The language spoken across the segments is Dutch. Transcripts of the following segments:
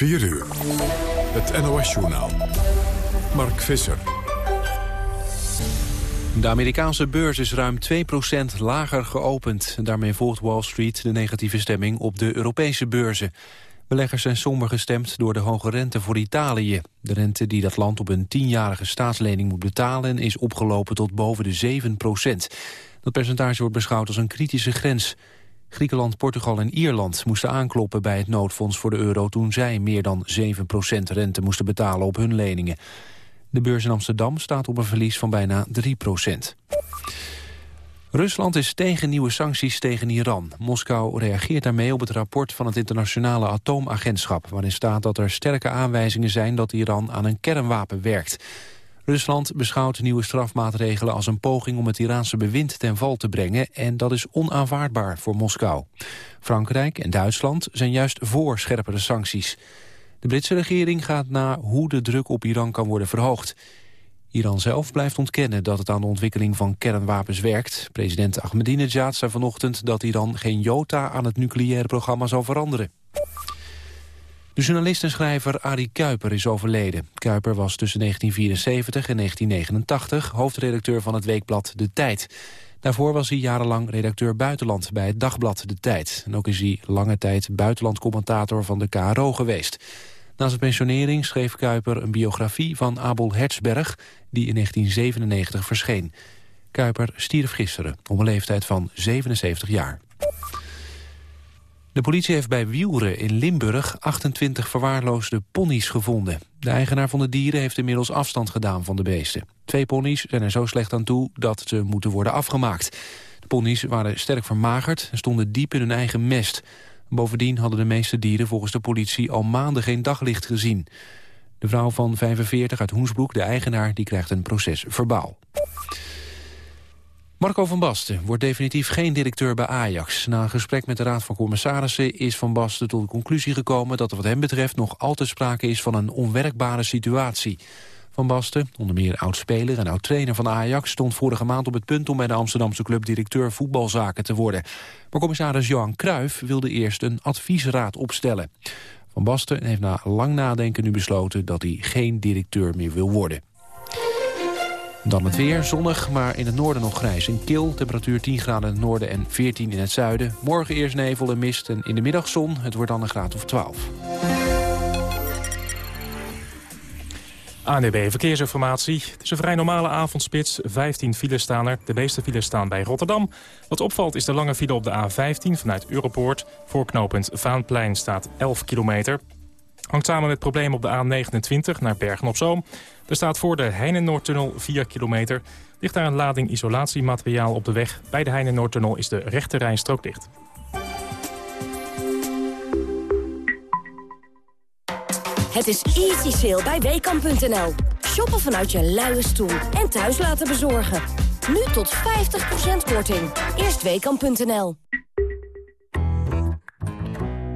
4 uur. Het NOS-journaal. Mark Visser. De Amerikaanse beurs is ruim 2% lager geopend. Daarmee volgt Wall Street de negatieve stemming op de Europese beurzen. Beleggers zijn somber gestemd door de hoge rente voor Italië. De rente die dat land op een tienjarige staatslening moet betalen... is opgelopen tot boven de 7% Dat percentage wordt beschouwd als een kritische grens. Griekenland, Portugal en Ierland moesten aankloppen bij het noodfonds voor de euro... toen zij meer dan 7% rente moesten betalen op hun leningen. De beurs in Amsterdam staat op een verlies van bijna 3% Rusland is tegen nieuwe sancties tegen Iran. Moskou reageert daarmee op het rapport van het internationale atoomagentschap... waarin staat dat er sterke aanwijzingen zijn dat Iran aan een kernwapen werkt. Rusland beschouwt nieuwe strafmaatregelen als een poging om het Iraanse bewind ten val te brengen... en dat is onaanvaardbaar voor Moskou. Frankrijk en Duitsland zijn juist voor scherpere sancties. De Britse regering gaat na hoe de druk op Iran kan worden verhoogd. Iran zelf blijft ontkennen dat het aan de ontwikkeling van kernwapens werkt. President Ahmadinejad zei vanochtend dat Iran geen jota aan het nucleaire programma zal veranderen. De journalist en schrijver Arie Kuiper is overleden. Kuiper was tussen 1974 en 1989 hoofdredacteur van het weekblad De Tijd. Daarvoor was hij jarenlang redacteur buitenland bij het dagblad De Tijd. En ook is hij lange tijd buitenlandcommentator van de KRO geweest. Na zijn pensionering schreef Kuiper een biografie van Abel Hertzberg... die in 1997 verscheen. Kuiper stierf gisteren op een leeftijd van 77 jaar. De politie heeft bij Wielren in Limburg 28 verwaarloosde ponies gevonden. De eigenaar van de dieren heeft inmiddels afstand gedaan van de beesten. Twee ponies zijn er zo slecht aan toe dat ze moeten worden afgemaakt. De ponies waren sterk vermagerd en stonden diep in hun eigen mest. Bovendien hadden de meeste dieren volgens de politie al maanden geen daglicht gezien. De vrouw van 45 uit Hoensbroek, de eigenaar, die krijgt een proces verbaal. Marco van Basten wordt definitief geen directeur bij Ajax. Na een gesprek met de Raad van Commissarissen is Van Basten tot de conclusie gekomen dat er wat hem betreft nog altijd sprake is van een onwerkbare situatie. Van Basten, onder meer oud-speler en oud-trainer van Ajax... stond vorige maand op het punt om bij de Amsterdamse club directeur voetbalzaken te worden. Maar commissaris Johan Cruijff wilde eerst een adviesraad opstellen. Van Basten heeft na lang nadenken nu besloten dat hij geen directeur meer wil worden. Dan het weer, zonnig, maar in het noorden nog grijs en kil. Temperatuur 10 graden in het noorden en 14 in het zuiden. Morgen eerst nevel en mist en in de middag zon. Het wordt dan een graad of 12. ANDB Verkeersinformatie. Het is een vrij normale avondspits. 15 files staan er. De meeste files staan bij Rotterdam. Wat opvalt is de lange file op de A15 vanuit Europoort. Voorknopend Vaanplein staat 11 kilometer. Hangt samen met problemen op de A29 naar Bergen-op-Zoom. Er staat voor de Heine-Noordtunnel 4 kilometer. Ligt daar een lading isolatiemateriaal op de weg. Bij de Heine-Noordtunnel is de rechte rijstrook dicht. Het is easy sale bij WKAM.nl. Shoppen vanuit je luie stoel en thuis laten bezorgen. Nu tot 50% korting. Eerst WKAM.nl.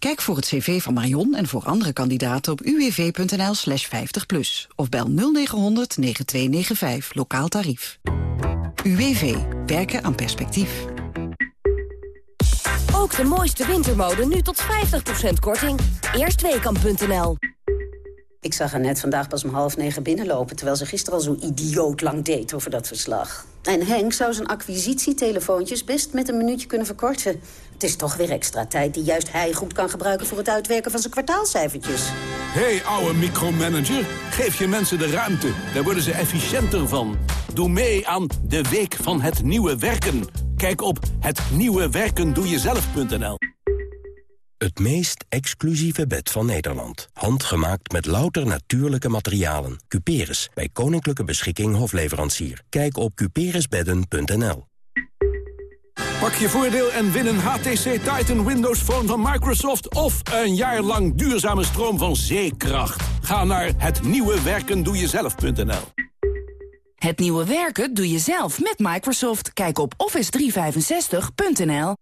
Kijk voor het cv van Marion en voor andere kandidaten op uwv.nl slash 50 plus. Of bel 0900 9295, lokaal tarief. UWV. Werken aan perspectief. Ook de mooiste wintermode nu tot 50% korting. Eerstweekam.nl Ik zag haar net vandaag pas om half negen binnenlopen... terwijl ze gisteren al zo idioot lang deed over dat verslag. En Henk zou zijn acquisitietelefoontjes best met een minuutje kunnen verkorten. Het is toch weer extra tijd die juist hij goed kan gebruiken... voor het uitwerken van zijn kwartaalcijfertjes. hey, ouwe micromanager, geef je mensen de ruimte. Daar worden ze efficiënter van. Doe mee aan de Week van het Nieuwe Werken. Kijk op hetnieuwewerkendoejezelf.nl Het meest exclusieve bed van Nederland. Handgemaakt met louter natuurlijke materialen. Cuperus, bij Koninklijke Beschikking Hofleverancier. Kijk op cuperusbedden.nl Pak je voordeel en win een HTC Titan Windows Phone van Microsoft... of een jaar lang duurzame stroom van zeekracht. Ga naar Het nieuwe werken doe je zelf met Microsoft. Kijk op office365.nl.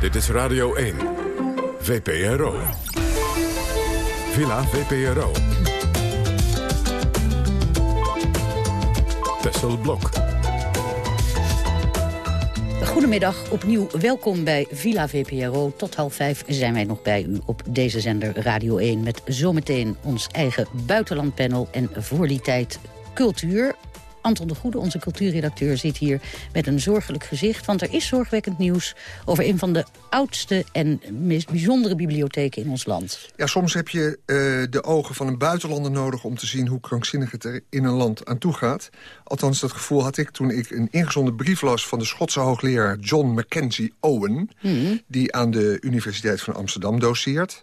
Dit is Radio 1. VPRO. Villa VPRO. Tessel Blok. Goedemiddag, opnieuw welkom bij Villa VPRO. Tot half vijf zijn wij nog bij u op deze zender Radio 1... met zometeen ons eigen buitenlandpanel en voor die tijd cultuur. Anton de Goede, onze cultuurredacteur, zit hier met een zorgelijk gezicht. Want er is zorgwekkend nieuws over een van de oudste en meest bijzondere bibliotheken in ons land. Ja, soms heb je uh, de ogen van een buitenlander nodig om te zien hoe krankzinnig het er in een land aan toe gaat. Althans, dat gevoel had ik toen ik een ingezonden brief las van de Schotse hoogleraar John Mackenzie Owen, hmm. die aan de Universiteit van Amsterdam doseert.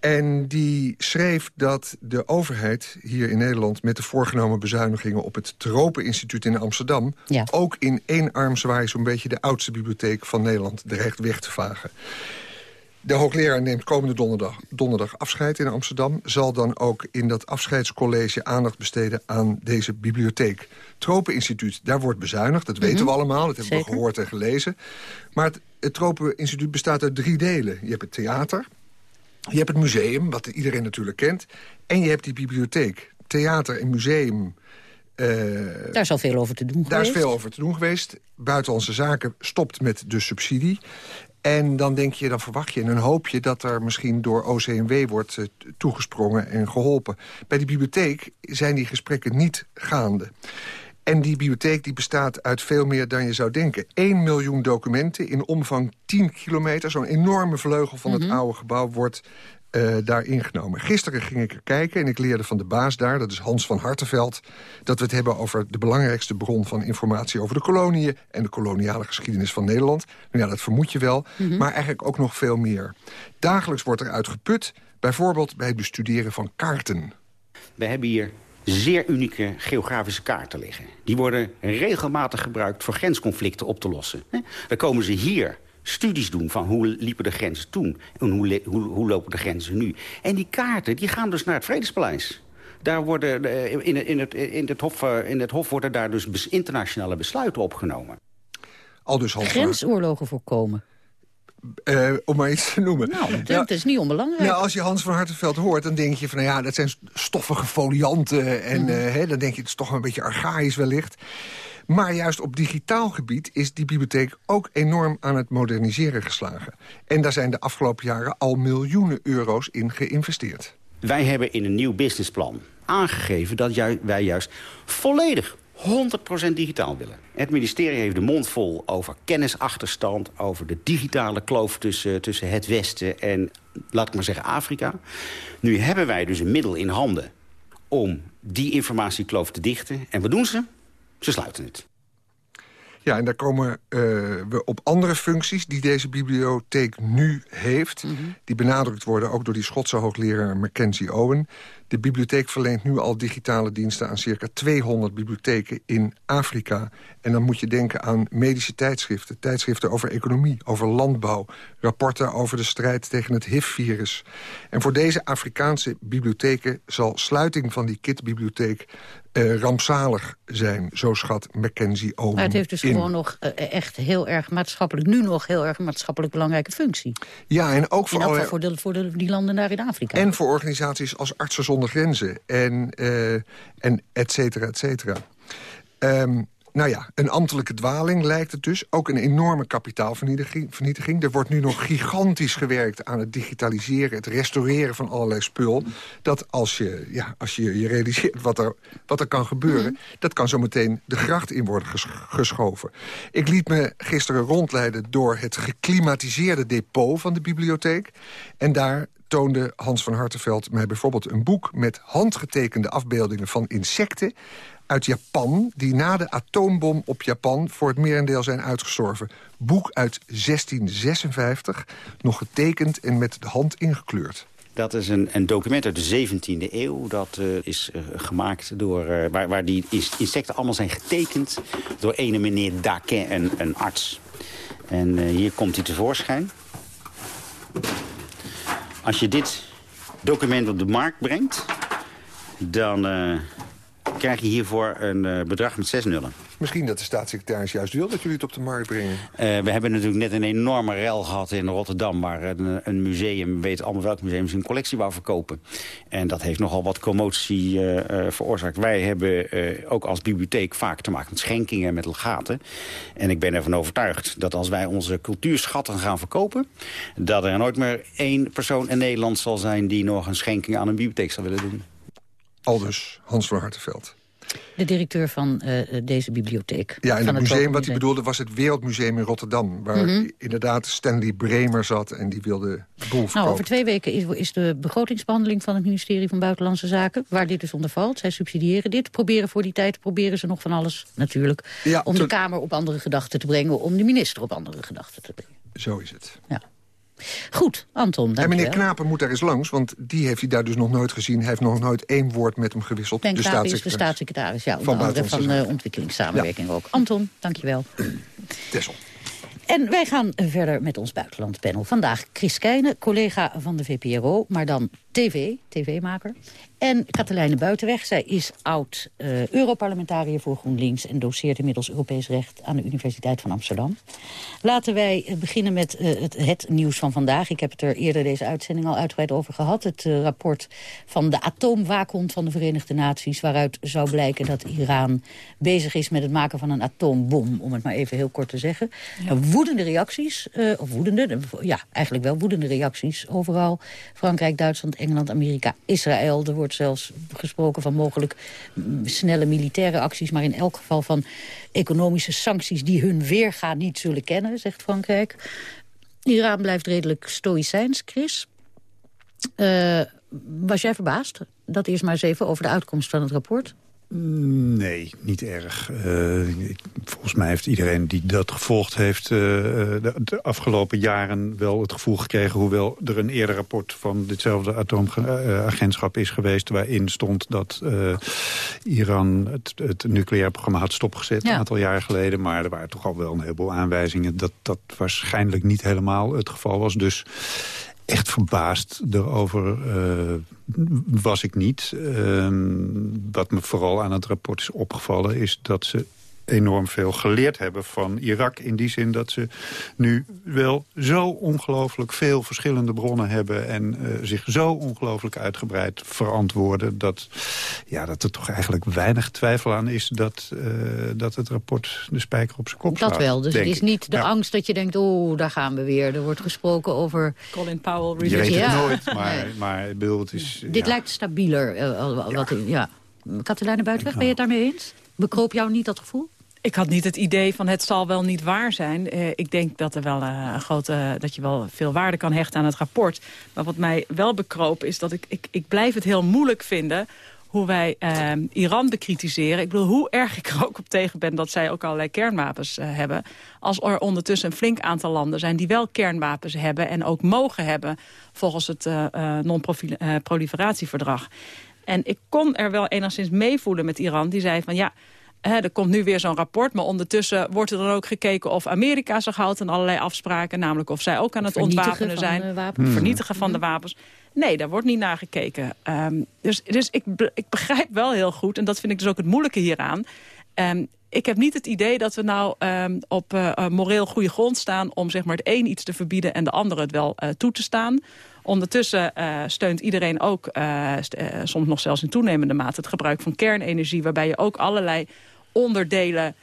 En die schreef dat de overheid hier in Nederland... met de voorgenomen bezuinigingen op het Tropeninstituut in Amsterdam... ook in één arm zwaai zo'n beetje de oudste bibliotheek van Nederland dreigt weg te vagen. De hoogleraar neemt komende donderdag, donderdag afscheid in Amsterdam... zal dan ook in dat afscheidscollege aandacht besteden aan deze bibliotheek. Tropeninstituut, daar wordt bezuinigd, dat weten we mhm. allemaal. Dat hebben we gehoord en gelezen. Maar het, het Tropeninstituut bestaat uit drie delen. Je hebt het theater, je hebt het museum, wat iedereen natuurlijk kent. En je hebt die bibliotheek. Theater en museum... Uh, daar is al veel over te doen daar geweest. Daar is veel over te doen geweest. Buitenlandse Zaken stopt met de subsidie. En dan denk je, dan verwacht je en dan hoop je... dat er misschien door OCMW wordt uh, toegesprongen en geholpen. Bij die bibliotheek zijn die gesprekken niet gaande. En die bibliotheek die bestaat uit veel meer dan je zou denken. 1 miljoen documenten in omvang 10 kilometer. Zo'n enorme vleugel van het mhm. oude gebouw wordt uh, daar ingenomen. Gisteren ging ik er kijken en ik leerde van de baas daar... dat is Hans van Hartenveld... dat we het hebben over de belangrijkste bron van informatie... over de koloniën en de koloniale geschiedenis van Nederland. Nou ja, dat vermoed je wel, mhm. maar eigenlijk ook nog veel meer. Dagelijks wordt er uitgeput, bijvoorbeeld bij het bestuderen van kaarten. We hebben hier zeer unieke geografische kaarten liggen. Die worden regelmatig gebruikt voor grensconflicten op te lossen. Dan komen ze hier studies doen van hoe liepen de grenzen toen... en hoe, hoe, hoe lopen de grenzen nu. En die kaarten die gaan dus naar het Vredespaleis. Daar worden, eh, in, in, het, in, het hof, eh, in het Hof worden daar dus internationale besluiten opgenomen. Al dus Grensoorlogen voorkomen. Uh, om maar iets te noemen. Nou, dat is niet onbelangrijk. Nou, als je Hans van Hartenveld hoort, dan denk je van... nou ja, dat zijn stoffige folianten. En mm. dan denk je, het is toch een beetje archaïs wellicht. Maar juist op digitaal gebied is die bibliotheek ook enorm aan het moderniseren geslagen. En daar zijn de afgelopen jaren al miljoenen euro's in geïnvesteerd. Wij hebben in een nieuw businessplan aangegeven dat wij juist volledig 100% digitaal willen. Het ministerie heeft de mond vol over kennisachterstand... over de digitale kloof tussen, tussen het Westen en, laat ik maar zeggen, Afrika. Nu hebben wij dus een middel in handen om die informatiekloof te dichten. En wat doen ze? Ze sluiten het. Ja, en daar komen uh, we op andere functies die deze bibliotheek nu heeft. Mhm. Die benadrukt worden ook door die Schotse hoogleraar Mackenzie Owen. De bibliotheek verleent nu al digitale diensten aan circa 200 bibliotheken in Afrika. En dan moet je denken aan medische tijdschriften, tijdschriften over economie, over landbouw, rapporten over de strijd tegen het HIV-virus. En voor deze Afrikaanse bibliotheken zal sluiting van die KIT-bibliotheek uh, rampzalig zijn, zo schat Mackenzie Owen. Maar het heeft dus gewoon nog uh, echt heel erg maatschappelijk, nu nog heel erg maatschappelijk belangrijke functie. Ja, en ook voor, alle... voor, de, voor de, die landen daar in Afrika. En voor organisaties als Artsen zonder Grenzen en, uh, en et cetera, et cetera. Um, nou ja, een ambtelijke dwaling lijkt het dus. Ook een enorme kapitaalvernietiging. Er wordt nu nog gigantisch gewerkt aan het digitaliseren... het restaureren van allerlei spul. Dat als je ja, als je, je realiseert wat er, wat er kan gebeuren... Mhm. dat kan zo meteen de gracht in worden geschoven. Ik liet me gisteren rondleiden door het geklimatiseerde depot van de bibliotheek. En daar toonde Hans van Hartenveld mij bijvoorbeeld een boek... met handgetekende afbeeldingen van insecten uit Japan... die na de atoombom op Japan voor het merendeel zijn uitgestorven. Boek uit 1656, nog getekend en met de hand ingekleurd. Dat is een, een, document uit de 17e eeuw. Dat uh, is uh, gemaakt door... Uh, waar, waar, die insecten allemaal zijn getekend... door ene meneer Daquin, een, een arts. En hier komt hij tevoorschijn. Als je dit document op de markt brengt... dan krijg je hiervoor een uh, bedrag met zes nullen. Misschien dat de staatssecretaris juist wil dat jullie het op de markt brengen. Uh, we hebben natuurlijk net een enorme rel gehad in Rotterdam... waar een, een museum, weet allemaal welk museum, zijn collectie wou verkopen. En dat heeft nogal wat commotie uh, veroorzaakt. Wij hebben ook als bibliotheek vaak te maken met schenkingen, met legaten. En ik ben ervan overtuigd dat als wij onze cultuurschatten gaan verkopen... dat er nooit meer één persoon in Nederland zal zijn... die nog een schenking aan een bibliotheek zal willen doen. Aldus Hans van Hartenveld. De directeur van uh, deze bibliotheek. Ja, en het, museum wat hij bedoelde was het Wereldmuseum in Rotterdam... waar mm -hmm. inderdaad Stanley Bremer zat en die wilde de boel Nou, over twee weken is, is, de begrotingsbehandeling van het ministerie van Buitenlandse Zaken... waar dit dus onder valt. Zij subsidiëren dit. Proberen voor die tijd proberen ze nog van alles natuurlijk... Ja, om de Kamer op andere gedachten te brengen... om de minister op andere gedachten te brengen. Zo is het. Ja. Goed, Anton, En meneer Knapen moet daar eens langs, want die heeft hij daar dus nog nooit gezien. Hij heeft nog nooit één woord met hem gewisseld. Ben de Knapen is de staatssecretaris, ja, onder andere van, van uh, ontwikkelingssamenwerking ja. ook. Anton, dankjewel. Tessel. En wij gaan verder met ons buitenlandpanel. Vandaag Chris Keijne, collega van de VPRO, maar dan tv, tv-maker. En Katelijne Buitenweg, zij is oud-Europarlementariër uh, voor GroenLinks... en doseert inmiddels Europees Recht aan de Universiteit van Amsterdam. Laten wij beginnen met uh, het, het, nieuws van vandaag. Ik heb het er eerder deze uitzending al uitgebreid over gehad. Het uh, rapport van de atoomwaakhond van de Verenigde Naties... waaruit zou blijken dat Iran bezig is met het maken van een atoombom... om het maar even heel kort te zeggen. Ja. Woedende reacties, of woedende, ja, eigenlijk wel woedende reacties overal. Frankrijk, Duitsland, Engeland, Amerika, Israël. Er wordt zelfs gesproken van mogelijk snelle militaire acties... maar in elk geval van economische sancties die hun weerga niet zullen kennen, zegt Frankrijk. Iran blijft redelijk stoïcijns, Chris. Uh, was jij verbaasd? Dat eerst maar eens even over de uitkomst van het rapport. Nee, niet erg. Uh, volgens mij heeft iedereen die dat gevolgd heeft... Uh, de, de, afgelopen jaren wel het gevoel gekregen... hoewel er een eerder rapport van ditzelfde atoomagentschap is geweest... waarin stond dat uh, Iran het, het nucleair programma had stopgezet... Ja. een aantal jaar geleden. Maar er waren toch al wel een heleboel aanwijzingen... dat dat waarschijnlijk niet helemaal het geval was. Dus echt verbaasd erover uh, was ik niet. Uh, wat me vooral aan het rapport is opgevallen... is dat ze enorm veel geleerd hebben van Irak. In die zin dat ze nu wel zo ongelooflijk veel verschillende bronnen hebben... en uh, zich zo ongelooflijk uitgebreid verantwoorden... Dat, ja, dat er toch eigenlijk weinig twijfel aan is... dat, uh, dat het rapport de spijker op zijn kop slaat. Dat wel, dus het is niet de ja. angst dat je denkt... oh, daar gaan we weer. Er wordt gesproken over... Colin Powell. Je weet het ja. nooit, maar, nee. maar het is... Dit lijkt stabieler. Uh, wat, ja. ja. Katelijne Buitenweg, ben je het daarmee eens? Bekroop jou niet dat gevoel? Ik had niet het idee van het zal wel niet waar zijn. Uh, ik denk dat, er wel, uh, een grote, dat je wel veel waarde kan hechten aan het rapport. Maar wat mij wel bekroop is dat ik, ik, ik blijf het heel moeilijk vinden hoe wij uh, Iran bekritiseren. Ik bedoel, hoe erg ik er ook op tegen ben dat zij ook allerlei kernwapens hebben. Als er ondertussen een flink aantal landen zijn die wel kernwapens hebben... en ook mogen hebben volgens het non-proliferatieverdrag. En ik kon er wel enigszins meevoelen met Iran. Die zei van ja, He, er komt nu weer zo'n rapport, maar ondertussen wordt er dan ook gekeken of Amerika zich houdt aan allerlei afspraken. Namelijk of zij ook aan het ontwapenen zijn. Hmm. Vernietigen van de wapens. Nee, daar wordt niet naar gekeken. Um, dus dus ik, ik begrijp wel heel goed, en dat vind ik dus ook het moeilijke hieraan. Um, ik heb niet het idee dat we nou um, op uh, moreel goede grond staan... om zeg maar, het een iets te verbieden en de andere het wel uh, toe te staan. Ondertussen uh, steunt iedereen ook, soms nog zelfs in toenemende mate... het gebruik van kernenergie, waarbij je ook allerlei onderdelen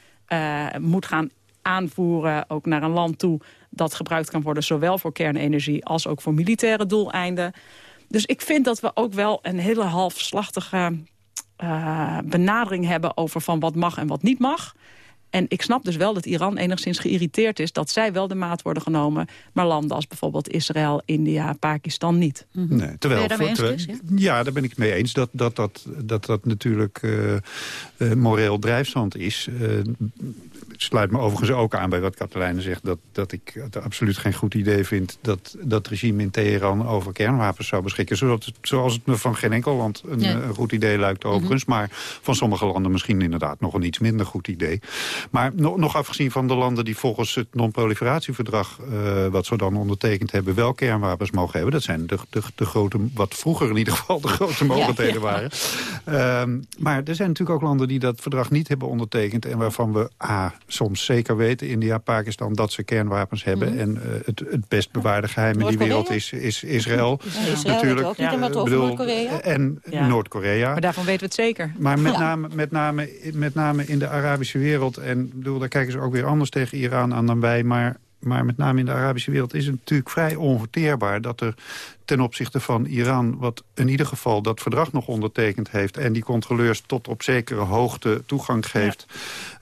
moet gaan aanvoeren, ook naar een land toe... dat gebruikt kan worden, zowel voor kernenergie als ook voor militaire doeleinden. Dus ik vind dat we ook wel een hele halfslachtige uh, benadering hebben... over van wat mag en wat niet mag... En ik snap dus wel dat Iran enigszins geïrriteerd is... dat zij wel de maat worden genomen... maar landen als bijvoorbeeld Israël, India, Pakistan niet. Mm -hmm. nee, terwijl, ben je eens, ja? ja? daar ben ik het mee eens. Dat dat, dat, dat, dat natuurlijk uh, uh, moreel drijfzand is. Uh, sluit me overigens ook aan bij wat Katelijne zegt... Dat, dat ik het absoluut geen goed idee vind dat dat regime in Teheran over kernwapens zou beschikken. Zoals het, zoals het me van geen enkel land een, goed idee lijkt overigens. Mhm. Maar van sommige landen misschien inderdaad nog een iets minder goed idee. Maar nog, nog afgezien van de landen die volgens het non-proliferatieverdrag... Uh, wat ze dan ondertekend hebben, wel kernwapens mogen hebben. Dat zijn de, de, de grote, wat vroeger in ieder geval de grote mogelijkheden waren. Um, maar er zijn natuurlijk ook landen die dat verdrag niet hebben ondertekend... en waarvan we A, soms zeker weten, India, Pakistan, dat ze kernwapens hebben. Mhm. En uh, het, het best bewaarde geheim in die wereld is, is Israël. Israël natuurlijk. Ook niet, over Noord-Korea? En Noord-Korea. Maar daarvan weten we het zeker. Maar met, name, met, name, met name in de Arabische wereld... en bedoel, daar kijken ze ook weer anders tegen Iran aan dan wij... maar maar met name in de Arabische wereld is het natuurlijk vrij onverteerbaar... dat er ten opzichte van Iran, wat in ieder geval dat verdrag nog ondertekend heeft... en die controleurs tot op zekere hoogte toegang geeft...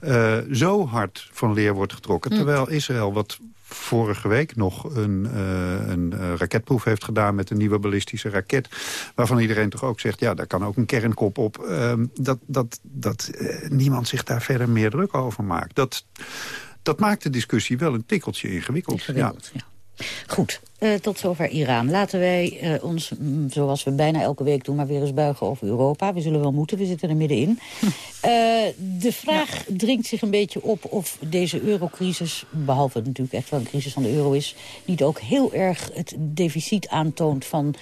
Uh, zo hard van leer wordt getrokken. Hm. Terwijl Israël, wat vorige week nog een, uh, een uh, raketproef heeft gedaan... met een nieuwe ballistische raket. Waarvan iedereen toch ook zegt, ja, daar kan ook een kernkop op. Uh, dat dat, dat niemand zich daar verder meer druk over maakt. Dat dat maakt de discussie wel een tikkeltje ingewikkeld. ingewikkeld ja. Goed, uh, tot zover Iran. Laten wij uh, ons, mm, zoals we bijna elke week doen... maar weer eens buigen over Europa. We zullen wel moeten, we zitten er middenin. Uh, de vraag dringt zich een beetje op of deze eurocrisis... behalve natuurlijk echt wel een crisis van de euro is... niet ook heel erg het deficit aantoont van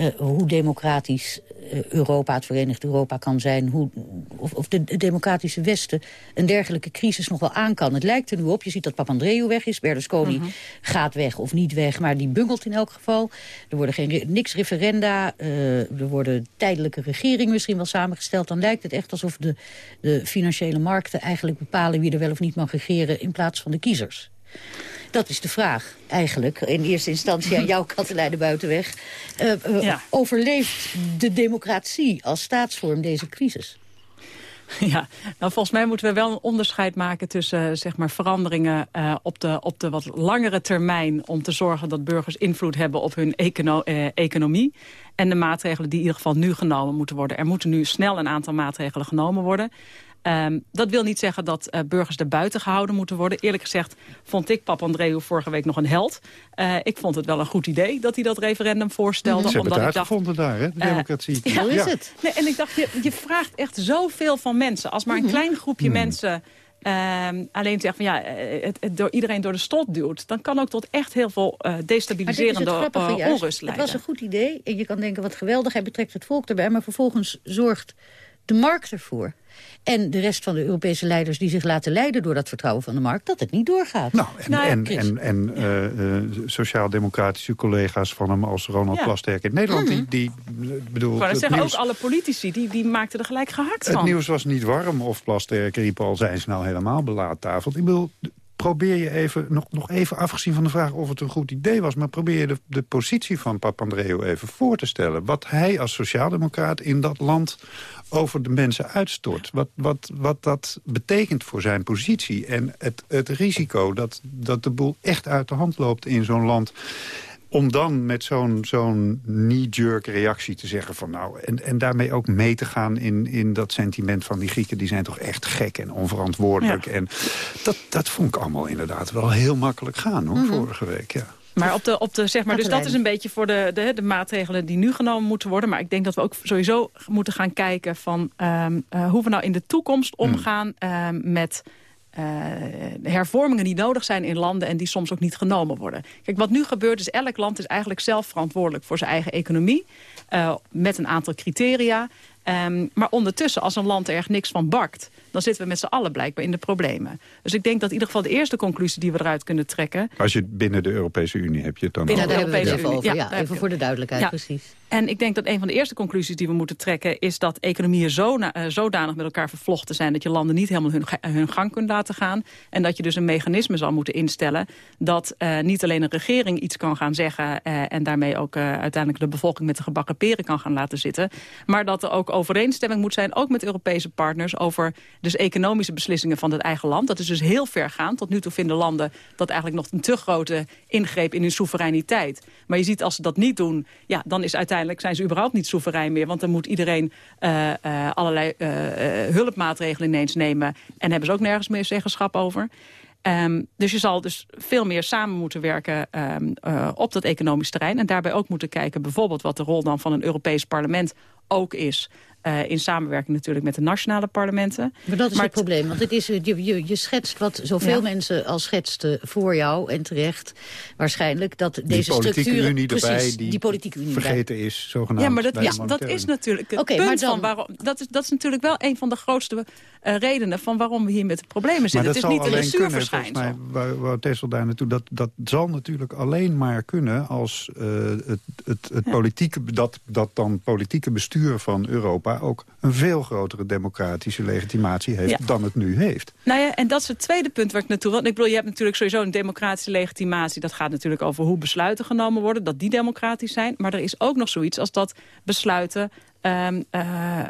uh, hoe democratisch uh, Europa, het Verenigd Europa kan zijn... Hoe, of, of de, de, democratische Westen een dergelijke crisis nog wel aan kan. Het lijkt er nu op, je ziet dat Papandreou weg is, Berlusconi -hmm. gaat weg of niet weg... maar die bungelt in elk geval. Er worden geen, niks referenda, uh, er worden tijdelijke regeringen misschien wel samengesteld. Dan lijkt het echt alsof de, de financiële markten eigenlijk bepalen... wie er wel of niet mag regeren in plaats van de kiezers. Dat is de vraag eigenlijk, in eerste instantie aan jou, Katelijne Buitenweg. Uh, uh, ja. Overleeft de democratie als staatsvorm deze crisis? Ja, nou volgens mij moeten we wel een onderscheid maken tussen uh, zeg maar veranderingen uh, op, de, op de wat langere termijn om te zorgen dat burgers invloed hebben op hun econo uh, economie en de maatregelen die in ieder geval nu genomen moeten worden. Er moeten nu snel een aantal maatregelen genomen worden. Um, dat wil niet zeggen dat uh, burgers er buiten gehouden moeten worden. Eerlijk gezegd vond ik Papandreou vorige week nog een held. Uh, ik vond het wel een goed idee dat hij dat referendum voorstelde. Ze omdat ik dacht, daar, hè, de democratie. Uh, ja, is het. Nee, en ik dacht, je, je vraagt echt zoveel van mensen. Als maar een mm -hmm. klein groepje mm -hmm. mensen... Um, alleen zeggen van ja, het, het, door iedereen door de stot duwt... dan kan ook tot echt heel veel uh, destabiliserende uh, onrust leiden. Het was een goed idee en je kan denken wat geweldig... hij betrekt het volk erbij, maar vervolgens zorgt de markt ervoor en de rest van de Europese leiders die zich laten leiden door dat vertrouwen van de markt, dat het niet doorgaat. Nou, en, nou, en, en, en uh, uh, sociaal-democratische collega's van hem als Ronald ja. Plasterk in Nederland, mm -hmm. die, die bedoel... Maar dat zeggen nieuws, ook alle politici, die, die maakten er gelijk gehakt van. Het nieuws was niet warm of Plasterk riep al, zijn ze nou helemaal belaattafeld. Ik bedoel, probeer je even, nog, nog even afgezien van de vraag of het een goed idee was... maar probeer je de, de positie van Papandreou even voor te stellen. Wat hij als sociaaldemocraat in dat land over de mensen uitstort. Wat, wat, wat dat betekent voor zijn positie. En het, het risico dat, dat de boel echt uit de hand loopt in zo'n land om dan met zo'n zo'n knee-jerk reactie te zeggen van nou... En, en daarmee ook mee te gaan in, in dat sentiment van die Grieken... die zijn toch echt gek en onverantwoordelijk. Ja. En dat, dat vond ik allemaal inderdaad wel heel makkelijk gaan hoor, mm -hmm. vorige week. Ja. Maar op de, op de zeg maar, dus dat is een beetje voor de, de, de maatregelen die nu genomen moeten worden. Maar ik denk dat we ook sowieso moeten gaan kijken van um, uh, hoe we nou in de toekomst omgaan um, met uh, hervormingen die nodig zijn in landen en die soms ook niet genomen worden. Kijk, wat nu gebeurt is elk land is eigenlijk zelf verantwoordelijk voor zijn eigen economie. Uh, met een aantal criteria. Um, maar ondertussen, als een land er echt niks van bakt... dan zitten we met z'n allen blijkbaar in de problemen. Dus ik denk dat in ieder geval de eerste conclusie die we eruit kunnen trekken... Als je het binnen de Europese Unie hebt je het dan binnen de Europese Unie, over, ja, even voor de duidelijkheid, ja. precies. En ik denk dat een van de eerste conclusies die we moeten trekken... is dat economieën zo uh, zodanig met elkaar vervlochten zijn... dat je landen niet helemaal hun, hun gang kunt laten gaan. En dat je dus een mechanisme zal moeten instellen... dat uh, niet alleen een regering iets kan gaan zeggen... En daarmee ook uiteindelijk de bevolking met de gebakken peren kan gaan laten zitten... maar dat er ook overeenstemming moet zijn, ook met Europese partners... over dus economische beslissingen van het eigen land. Dat is dus heel ver gaan. Tot nu toe vinden landen dat eigenlijk nog een te grote ingreep in hun soevereiniteit. Maar je ziet als ze dat niet doen, ja, dan is uiteindelijk waarschijnlijk zijn ze überhaupt niet soeverein meer. Want dan moet iedereen uh, uh, allerlei uh, hulpmaatregelen ineens nemen. En hebben ze ook nergens meer zeggenschap over. Um, dus je zal dus veel meer samen moeten werken um, op dat economisch terrein. En daarbij ook moeten kijken bijvoorbeeld wat de rol dan van een Europees parlement ook is. Uh, in samenwerking natuurlijk met de nationale parlementen. Maar dat is maar het probleem, want het is, je, je, je schetst wat zoveel ja. mensen al schetsten voor jou en terecht waarschijnlijk dat die deze structuren unie precies, erbij, die, die politieke unie vergeten erbij. is, zogenaamd. Ja, maar dat, ja, dat is natuurlijk het okay, punt dan, van waarom. Dat is, dat is natuurlijk wel een van de grootste uh, redenen van waarom we hier met de problemen zitten. Maar het dat is niet een alleen waar, waar Tessel daar naartoe, dat, dat zal natuurlijk alleen maar kunnen als uh, het, het, het ja. politieke, dat, dat dan politieke bestuur van Europa ook een veel grotere democratische legitimatie heeft ja. dan het nu heeft. Nou ja, en dat is het tweede punt waar ik naartoe wil. Ik bedoel, je hebt natuurlijk sowieso een democratische legitimatie. Dat gaat natuurlijk over hoe besluiten genomen worden, dat die democratisch zijn. Maar er is ook nog zoiets als dat besluiten Um, uh,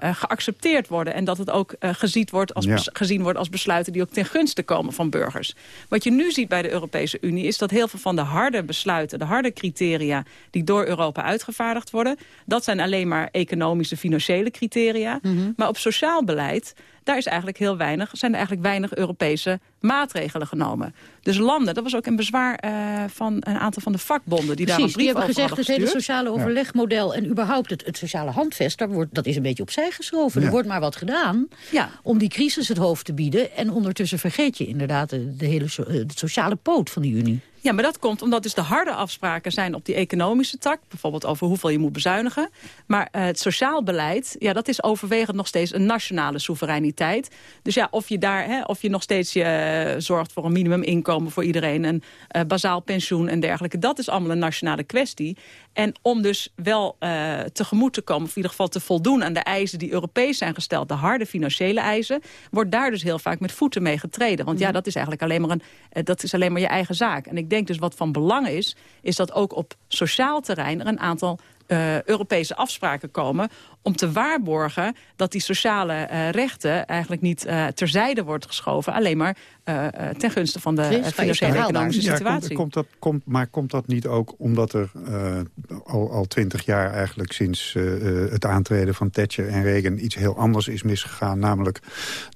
uh, geaccepteerd worden. En dat het ook uh, gezien, wordt als Ja. gezien wordt als besluiten die ook ten gunste komen van burgers. Wat je nu ziet bij de Europese Unie is dat heel veel van de harde besluiten, de harde criteria die door Europa uitgevaardigd worden, dat zijn alleen maar economische, financiële criteria. Mhm. Maar op sociaal beleid, daar is eigenlijk heel weinig, zijn er eigenlijk weinig Europese maatregelen genomen. Dus landen, dat was ook een bezwaar uh, van een aantal van de vakbonden die daar een Precies, brief die hebben over gezegd het hele sociale overlegmodel en überhaupt het, het sociale handvest, daar wordt, dat is een beetje opzij geschoven. Ja. Er wordt maar wat gedaan Ja. om die crisis het hoofd te bieden. En ondertussen vergeet je inderdaad de, de hele so- eh, de sociale poot van die Unie. Ja, maar dat komt omdat dus de harde afspraken zijn op die economische tak. Bijvoorbeeld over hoeveel je moet bezuinigen. Maar uh, het sociaal beleid, ja, dat is overwegend nog steeds een nationale soevereiniteit. Dus ja, of je daar, hè, of je nog steeds je, uh, zorgt voor een minimuminkomen voor iedereen... een uh, bazaal pensioen en dergelijke, dat is allemaal een nationale kwestie. En om dus wel uh, tegemoet te komen, of in ieder geval te voldoen aan de eisen die Europees zijn gesteld, de harde financiële eisen, wordt daar dus heel vaak met voeten mee getreden. Want ja, dat is eigenlijk alleen maar, een, uh, dat is alleen maar je eigen zaak. En ik denk dus wat van belang is, is dat ook op sociaal terrein er een aantal uh, Europese afspraken komen om te waarborgen dat die sociale uh, rechten eigenlijk niet uh, terzijde wordt geschoven, alleen maar uh, ten gunste van de financiële economische ja, situatie. Komt, komt dat, komt, maar komt dat niet ook omdat er al, al twintig jaar eigenlijk sinds het aantreden van Thatcher en Reagan iets heel anders is misgegaan, namelijk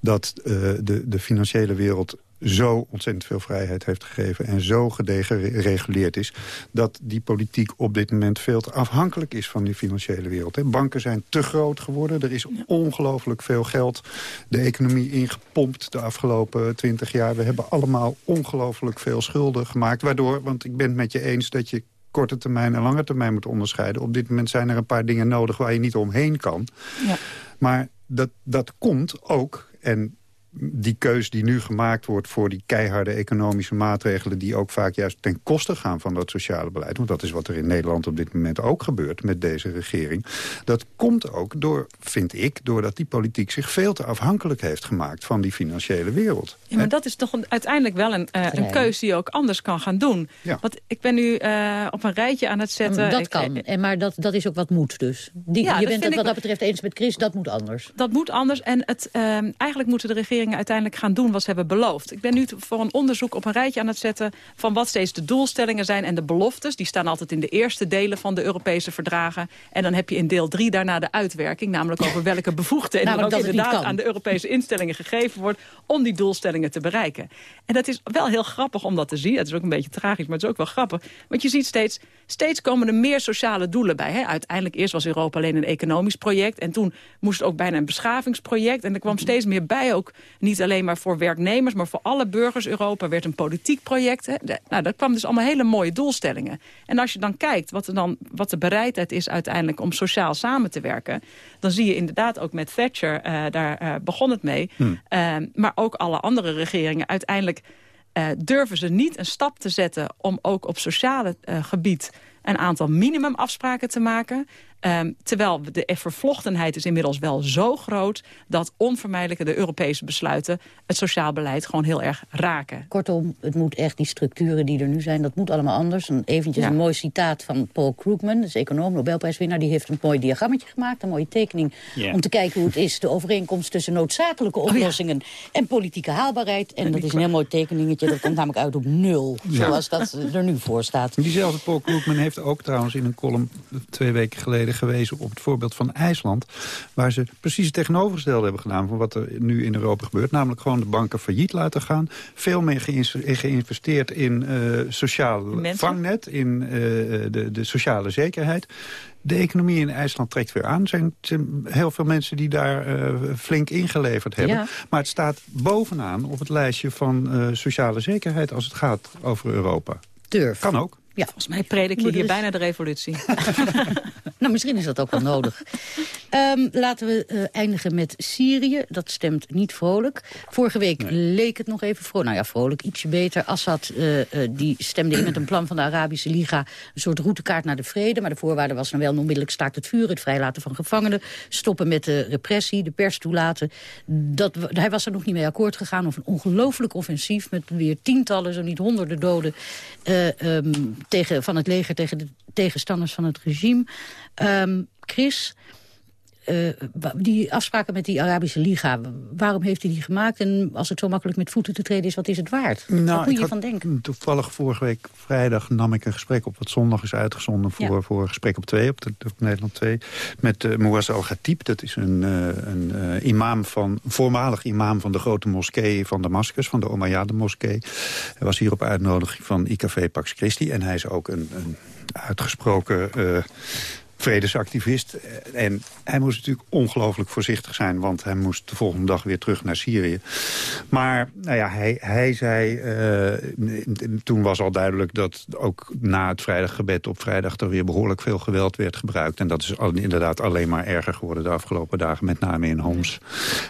dat de, de financiële wereld zo ontzettend veel vrijheid heeft gegeven... en zo gedegereguleerd is... dat die politiek op dit moment veel te afhankelijk is van die financiële wereld. Hè. Banken zijn te groot geworden. Er is ongelooflijk veel geld de economie ingepompt de afgelopen twintig jaar. We hebben allemaal ongelooflijk veel schulden gemaakt. Waardoor, want ik ben het met je eens dat je korte termijn en lange termijn moet onderscheiden. Op dit moment zijn er een paar dingen nodig waar je niet omheen kan. Ja. Maar dat, dat komt ook... en die keus die nu gemaakt wordt voor die keiharde economische maatregelen... die ook vaak juist ten koste gaan van dat sociale beleid... want dat is wat er in Nederland op dit moment ook gebeurt met deze regering... dat komt ook door, vind ik, doordat die politiek zich veel te afhankelijk heeft gemaakt... van die financiële wereld. Ja, maar dat is toch een, uiteindelijk wel een, uh, een keus die je ook anders kan gaan doen. Ja. Want ik ben nu uh, op een rijtje aan het zetten... Dat ik, kan, en maar dat, dat is ook wat moet dus. Die, ja, je bent het wat dat betreft eens met Chris, dat moet anders. Dat moet anders en het, uh, eigenlijk moeten de regeringen uiteindelijk gaan doen wat ze hebben beloofd. Ik ben nu voor een onderzoek op een rijtje aan het zetten... van wat steeds de doelstellingen zijn en de beloftes. Die staan altijd in de eerste delen van de Europese verdragen. En dan heb je in deel 3 daarna de uitwerking. Namelijk over welke bevoegdheden namelijk ook dat inderdaad aan de Europese instellingen gegeven wordt... om die doelstellingen te bereiken. En dat is wel heel grappig om dat te zien. Het is ook een beetje tragisch, maar het is ook wel grappig. Want je ziet steeds, steeds komen er meer sociale doelen bij. Hè? Uiteindelijk eerst was Europa alleen een economisch project. En toen moest het ook bijna een beschavingsproject. En er kwam steeds meer bij, ook niet alleen maar voor werknemers... maar voor alle burgers. Europa werd een politiek project. Hè? De, nou, dat kwam dus allemaal hele mooie doelstellingen. En als je dan kijkt wat, er dan, wat de bereidheid is uiteindelijk... om sociaal samen te werken... dan zie je inderdaad ook met Thatcher, uh, daar uh, begon het mee... Hmm. Uh, maar ook alle andere regeringen uiteindelijk... Uh, durven ze niet een stap te zetten om ook op sociale uh, gebied een aantal minimumafspraken te maken. Um, terwijl de vervlochtenheid is inmiddels wel zo groot... dat onvermijdelijk de Europese besluiten het sociaal beleid gewoon heel erg raken. Kortom, het moet echt die structuren die er nu zijn, dat moet allemaal anders. En eventjes ja. een mooi citaat van Paul Krugman, dus econoom, Nobelprijswinnaar. Die heeft een mooi diagrammetje gemaakt, een mooie tekening... Yeah. om te kijken hoe het is, de overeenkomst tussen noodzakelijke oplossingen... Oh ja. en politieke haalbaarheid. En dat is een heel mooi tekeningetje, dat komt namelijk uit op nul. Ja. Zoals dat er nu voor staat. Diezelfde Paul Krugman heeft ook trouwens in een column twee weken geleden gewezen op het voorbeeld van IJsland... waar ze precies het tegenovergestelde hebben gedaan... van wat er nu in Europa gebeurt. Namelijk gewoon de banken failliet laten gaan. Veel meer geïnvesteerd in uh, sociaal vangnet, in uh, de, de sociale zekerheid. De economie in IJsland trekt weer aan. Er zijn, heel veel mensen die daar uh, flink ingeleverd hebben. Maar het staat bovenaan op het lijstje van uh, sociale zekerheid... als het gaat over Europa. Durf. Kan ook. Ja. Volgens mij predik je hier bijna de revolutie. nou, misschien is dat ook wel nodig. Um, laten we uh, eindigen met Syrië. Dat stemt niet vrolijk. Vorige week leek het nog even vrolijk. Nou ja, vrolijk, ietsje beter. Assad uh, uh, die stemde in met een plan van de Arabische Liga... een soort routekaart naar de vrede. Maar de voorwaarde was dan wel een onmiddellijk staakt het vuur... het vrijlaten van gevangenen, stoppen met de repressie... de pers toelaten. Dat, hij was er nog niet mee akkoord gegaan... of een ongelooflijk offensief met weer tientallen, zo niet honderden doden... Um, tegen, van het leger tegen de tegenstanders van het regime. Um, Chris, uh, die afspraken met die Arabische Liga, waarom heeft hij die gemaakt? En als het zo makkelijk met voeten te treden is, wat is het waard? Nou, wat moet je van denken? Toevallig vorige week vrijdag nam ik een gesprek op wat zondag is uitgezonden voor, ja. voor gesprek op 2, op, de, op Nederland 2, met uh, Mouaz al-Ghatib. Dat is een, uh, een uh, imam van, voormalig imam van de grote moskee van Damascus, van de Omayyade moskee. Hij was hier op uitnodiging van IKV Pax Christi en hij is ook een, een uitgesproken vredesactivist. En hij moest natuurlijk ongelooflijk voorzichtig zijn... want hij moest de volgende dag weer terug naar Syrië. Maar nou ja, hij, hij zei... Uh, toen was al duidelijk dat ook na het vrijdaggebed op vrijdag... er weer behoorlijk veel geweld werd gebruikt. En dat is inderdaad alleen maar erger geworden de afgelopen dagen. Met name in Homs.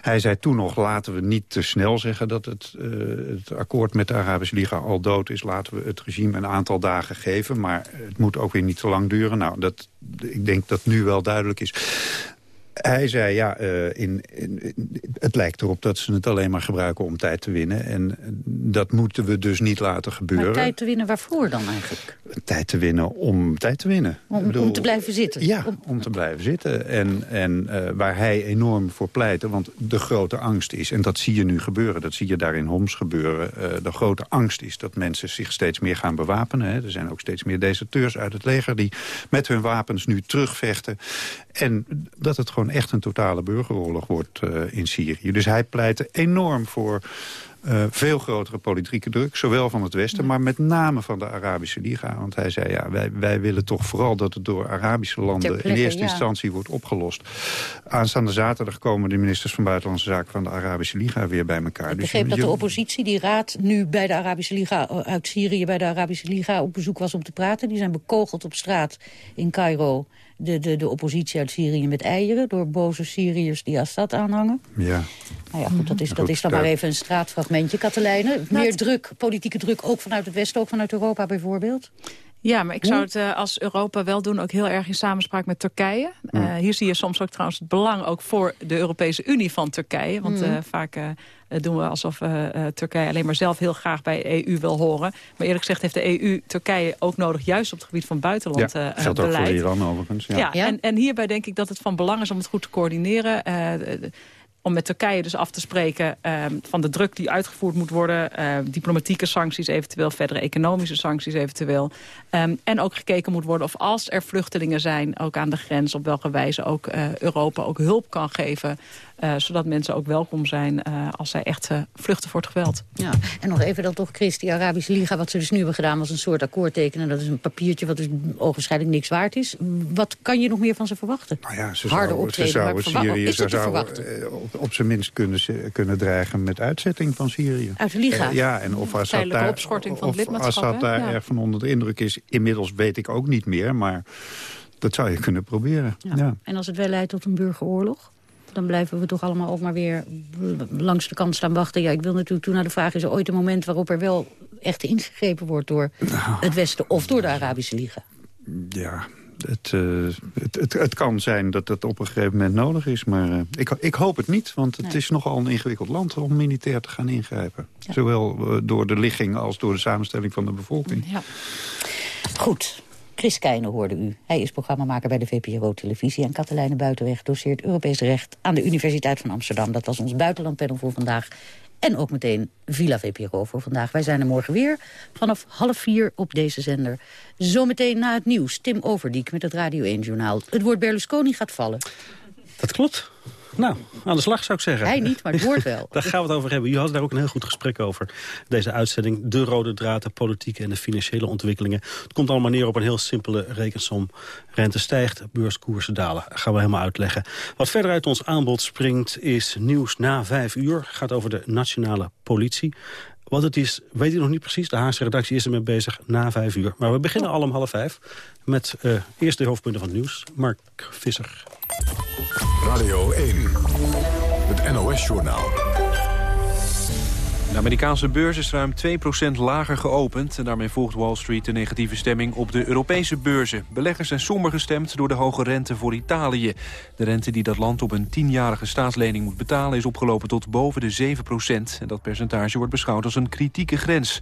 Hij zei toen nog, laten we niet te snel zeggen... dat het, uh, het akkoord met de Arabische Liga al dood is. Laten we het regime een aantal dagen geven. Maar het moet ook weer niet te lang duren. Nou, dat, denk dat nu wel duidelijk is. Hij zei, ja, uh, in, in, het lijkt erop dat ze het alleen maar gebruiken om tijd te winnen. En dat moeten we dus niet laten gebeuren. Maar tijd te winnen waarvoor dan eigenlijk? Tijd te winnen om tijd te winnen. Om, bedoel, om te blijven zitten? Ja, om, om te blijven zitten. En, en uh, waar hij enorm voor pleitte, want de grote angst is... en dat zie je nu gebeuren, dat zie je daar in Homs gebeuren... Uh, de grote angst is dat mensen zich steeds meer gaan bewapenen. Hè. Er zijn ook steeds meer deserteurs uit het leger... die met hun wapens nu terugvechten. En dat het gewoon echt een totale burgeroorlog wordt uh, in Syrië. Dus hij pleitte enorm voor uh, veel grotere politieke druk. Zowel van het Westen, maar met name van de Arabische Liga. Want hij zei, ja, wij, wij willen toch vooral dat het door Arabische landen... In eerste ja. instantie wordt opgelost. Aanstaande zaterdag komen de ministers van Buitenlandse Zaken... van de Arabische Liga weer bij elkaar. Ik begreep dus, dat de oppositie, die raad nu bij de Arabische Liga... uit Syrië bij de Arabische Liga op bezoek was om te praten. Die zijn bekogeld op straat in Cairo de, de, de oppositie uit Syrië met eieren... door boze Syriërs die Assad aanhangen. Ja. Nou ja, goed, dat is, dat is dan maar even een straatfragmentje. Katelijne, meer druk, politieke druk, ook vanuit het Westen, ook vanuit Europa bijvoorbeeld? Ja, maar ik zou het uh, als Europa wel doen, ook heel erg in samenspraak met Turkije. Uh, hier zie je soms ook trouwens het belang ook voor de Europese Unie van Turkije. Want uh, vaak doen we alsof Turkije alleen maar zelf heel graag bij de EU wil horen. Maar eerlijk gezegd heeft de EU Turkije ook nodig, juist op het gebied van buitenland ja, geldt beleid. ook voor Iran overigens. Ja, ja, ja. En, en, hierbij denk ik dat het van belang is om het goed te coördineren om met Turkije dus af te spreken uh, van de druk die uitgevoerd moet worden. Uh, diplomatieke sancties eventueel, verdere economische sancties eventueel. Um, en ook gekeken moet worden of als er vluchtelingen zijn, ook aan de grens, op welke wijze ook uh, Europa ook hulp kan geven. Uh, zodat mensen ook welkom zijn uh, als zij echt uh, vluchten voor het geweld. Ja, en nog even dan toch, Chris, die Arabische Liga... wat ze dus nu hebben gedaan was een soort akkoord tekenen. Dat is een papiertje wat dus ogenschijnlijk niks waard is. Wat kan je nog meer van ze verwachten? Nou ja, ze Harder optreden, ze zouden Syrië ze op, zijn minst kunnen, ze, kunnen dreigen met uitzetting van Syrië. Uit de Liga? ja, en of Assad daar, opschorting van of Assad daar ja. erg van onder de indruk is... inmiddels weet ik ook niet meer, maar... Dat zou je kunnen proberen. Ja. ja. En als het wel leidt tot een burgeroorlog? dan blijven we toch allemaal ook maar weer langs de kant staan wachten. Ja, ik wil natuurlijk toen naar de vraag, is er ooit een moment waarop er wel echt ingegrepen wordt door nou. het Westen of door de Arabische Liga? Ja, het, uh, het, het, het, kan zijn dat dat op een gegeven moment nodig is. Maar uh, ik, ik hoop het niet, want het nee. is nogal een ingewikkeld land om militair te gaan ingrijpen. Ja. Zowel uh, door de ligging als door de samenstelling van de bevolking. Ja. Goed, Chris Keijnen hoorde u. Hij is programmamaker bij de VPRO Televisie. En Katelijne Buitenweg doseert Europees Recht aan de Universiteit van Amsterdam. Dat was ons buitenlandpanel voor vandaag. En ook meteen Villa VPRO voor vandaag. Wij zijn er morgen weer vanaf half vier op deze zender. Zometeen na het nieuws, Tim Overdiek met het Radio 1-journaal. Het woord Berlusconi gaat vallen. Dat klopt. Nou, aan de slag zou ik zeggen. Hij niet, maar het woord wel. daar gaan we het over hebben. U had daar ook een heel goed gesprek over. Deze uitzending, de rode draad, de politieke en de financiële ontwikkelingen. Het komt allemaal neer op een heel simpele rekensom. Rente stijgt, beurskoersen dalen. Dat gaan we helemaal uitleggen. Wat verder uit ons aanbod springt is nieuws na vijf uur. gaat over de nationale politie. Wat het is, weet u nog niet precies. De Haagse redactie is ermee bezig na vijf uur. Maar we beginnen al om half vijf met uh, eerst de hoofdpunten van het nieuws. Mark Visser. Radio 1, het NOS-journaal. De Amerikaanse beurs is ruim 2% lager geopend... en daarmee volgt Wall Street de negatieve stemming op de Europese beurzen. Beleggers zijn somber gestemd door de hoge rente voor Italië. De rente die dat land op een tienjarige staatslening moet betalen... is opgelopen tot boven de 7%. En dat percentage wordt beschouwd als een kritieke grens.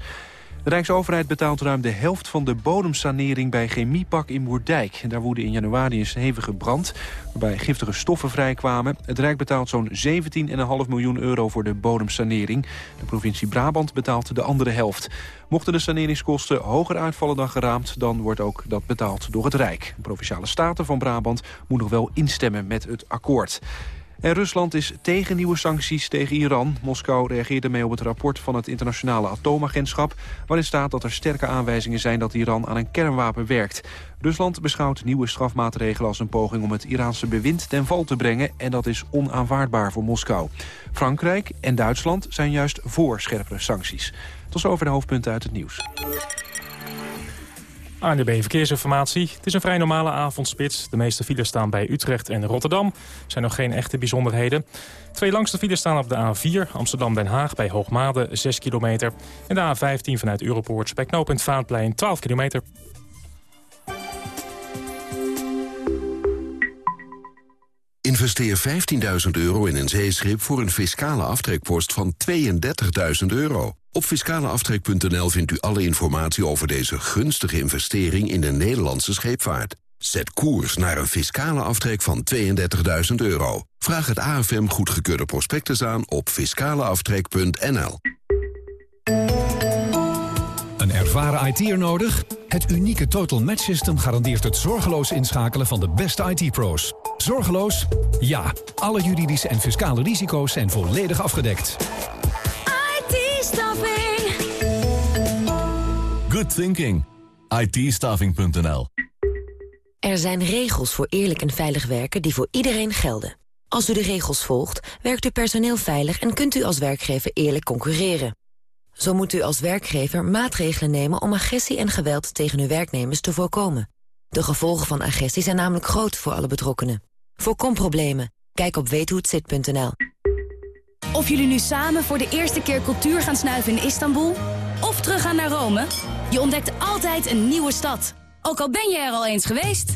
De Rijksoverheid betaalt ruim de helft van de bodemsanering bij Chemiepak in Moerdijk. Daar woedde in januari een hevige brand, waarbij giftige stoffen vrijkwamen. Het Rijk betaalt zo'n 17,5 miljoen euro voor de bodemsanering. De provincie Brabant betaalt de andere helft. Mochten de saneringskosten hoger uitvallen dan geraamd... dan wordt ook dat betaald door het Rijk. De Provinciale Staten van Brabant moet nog wel instemmen met het akkoord. En Rusland is tegen nieuwe sancties tegen Iran. Moskou reageerde mee op het rapport van het internationale atoomagentschap... waarin staat dat er sterke aanwijzingen zijn dat Iran aan een kernwapen werkt. Rusland beschouwt nieuwe strafmaatregelen als een poging om het Iraanse bewind ten val te brengen... en dat is onaanvaardbaar voor Moskou. Frankrijk en Duitsland zijn juist voor scherpere sancties. Tot zover de hoofdpunten uit het nieuws. ANDB Verkeersinformatie. Het is een vrij normale avondspits. De meeste files staan bij Utrecht en Rotterdam. Er zijn nog geen echte bijzonderheden. Twee langste files staan op de A4 Amsterdam-Den Haag bij Hoogmade 6 kilometer. En de A15 vanuit Europoort bij knooppunt Vaanplein 12 kilometer. Investeer 15.000 euro in een zeeschip voor een fiscale aftrekpost van 32.000 euro. Op fiscaleaftrek.nl vindt u alle informatie over deze gunstige investering in de Nederlandse scheepvaart. Zet koers naar een fiscale aftrek van 32.000 euro. Vraag het AFM goedgekeurde prospectus aan op fiscaleaftrek.nl. Een ervaren IT'er nodig? Het unieke Total Match System garandeert het zorgeloos inschakelen van de beste IT-pro's. Zorgeloos? Ja. Alle juridische en fiscale risico's zijn volledig afgedekt. IT-staffing. Good thinking. it Er zijn regels voor eerlijk en veilig werken die voor iedereen gelden. Als u de regels volgt, werkt uw personeel veilig... en kunt u als werkgever eerlijk concurreren. Zo moet u als werkgever maatregelen nemen om agressie en geweld tegen uw werknemers te voorkomen. De gevolgen van agressie zijn namelijk groot voor alle betrokkenen. Voorkom problemen. Kijk op weethohetzit.nl. Of jullie nu samen voor de eerste keer cultuur gaan snuiven in Istanbul... of teruggaan naar Rome, je ontdekt altijd een nieuwe stad. Ook al ben je er al eens geweest...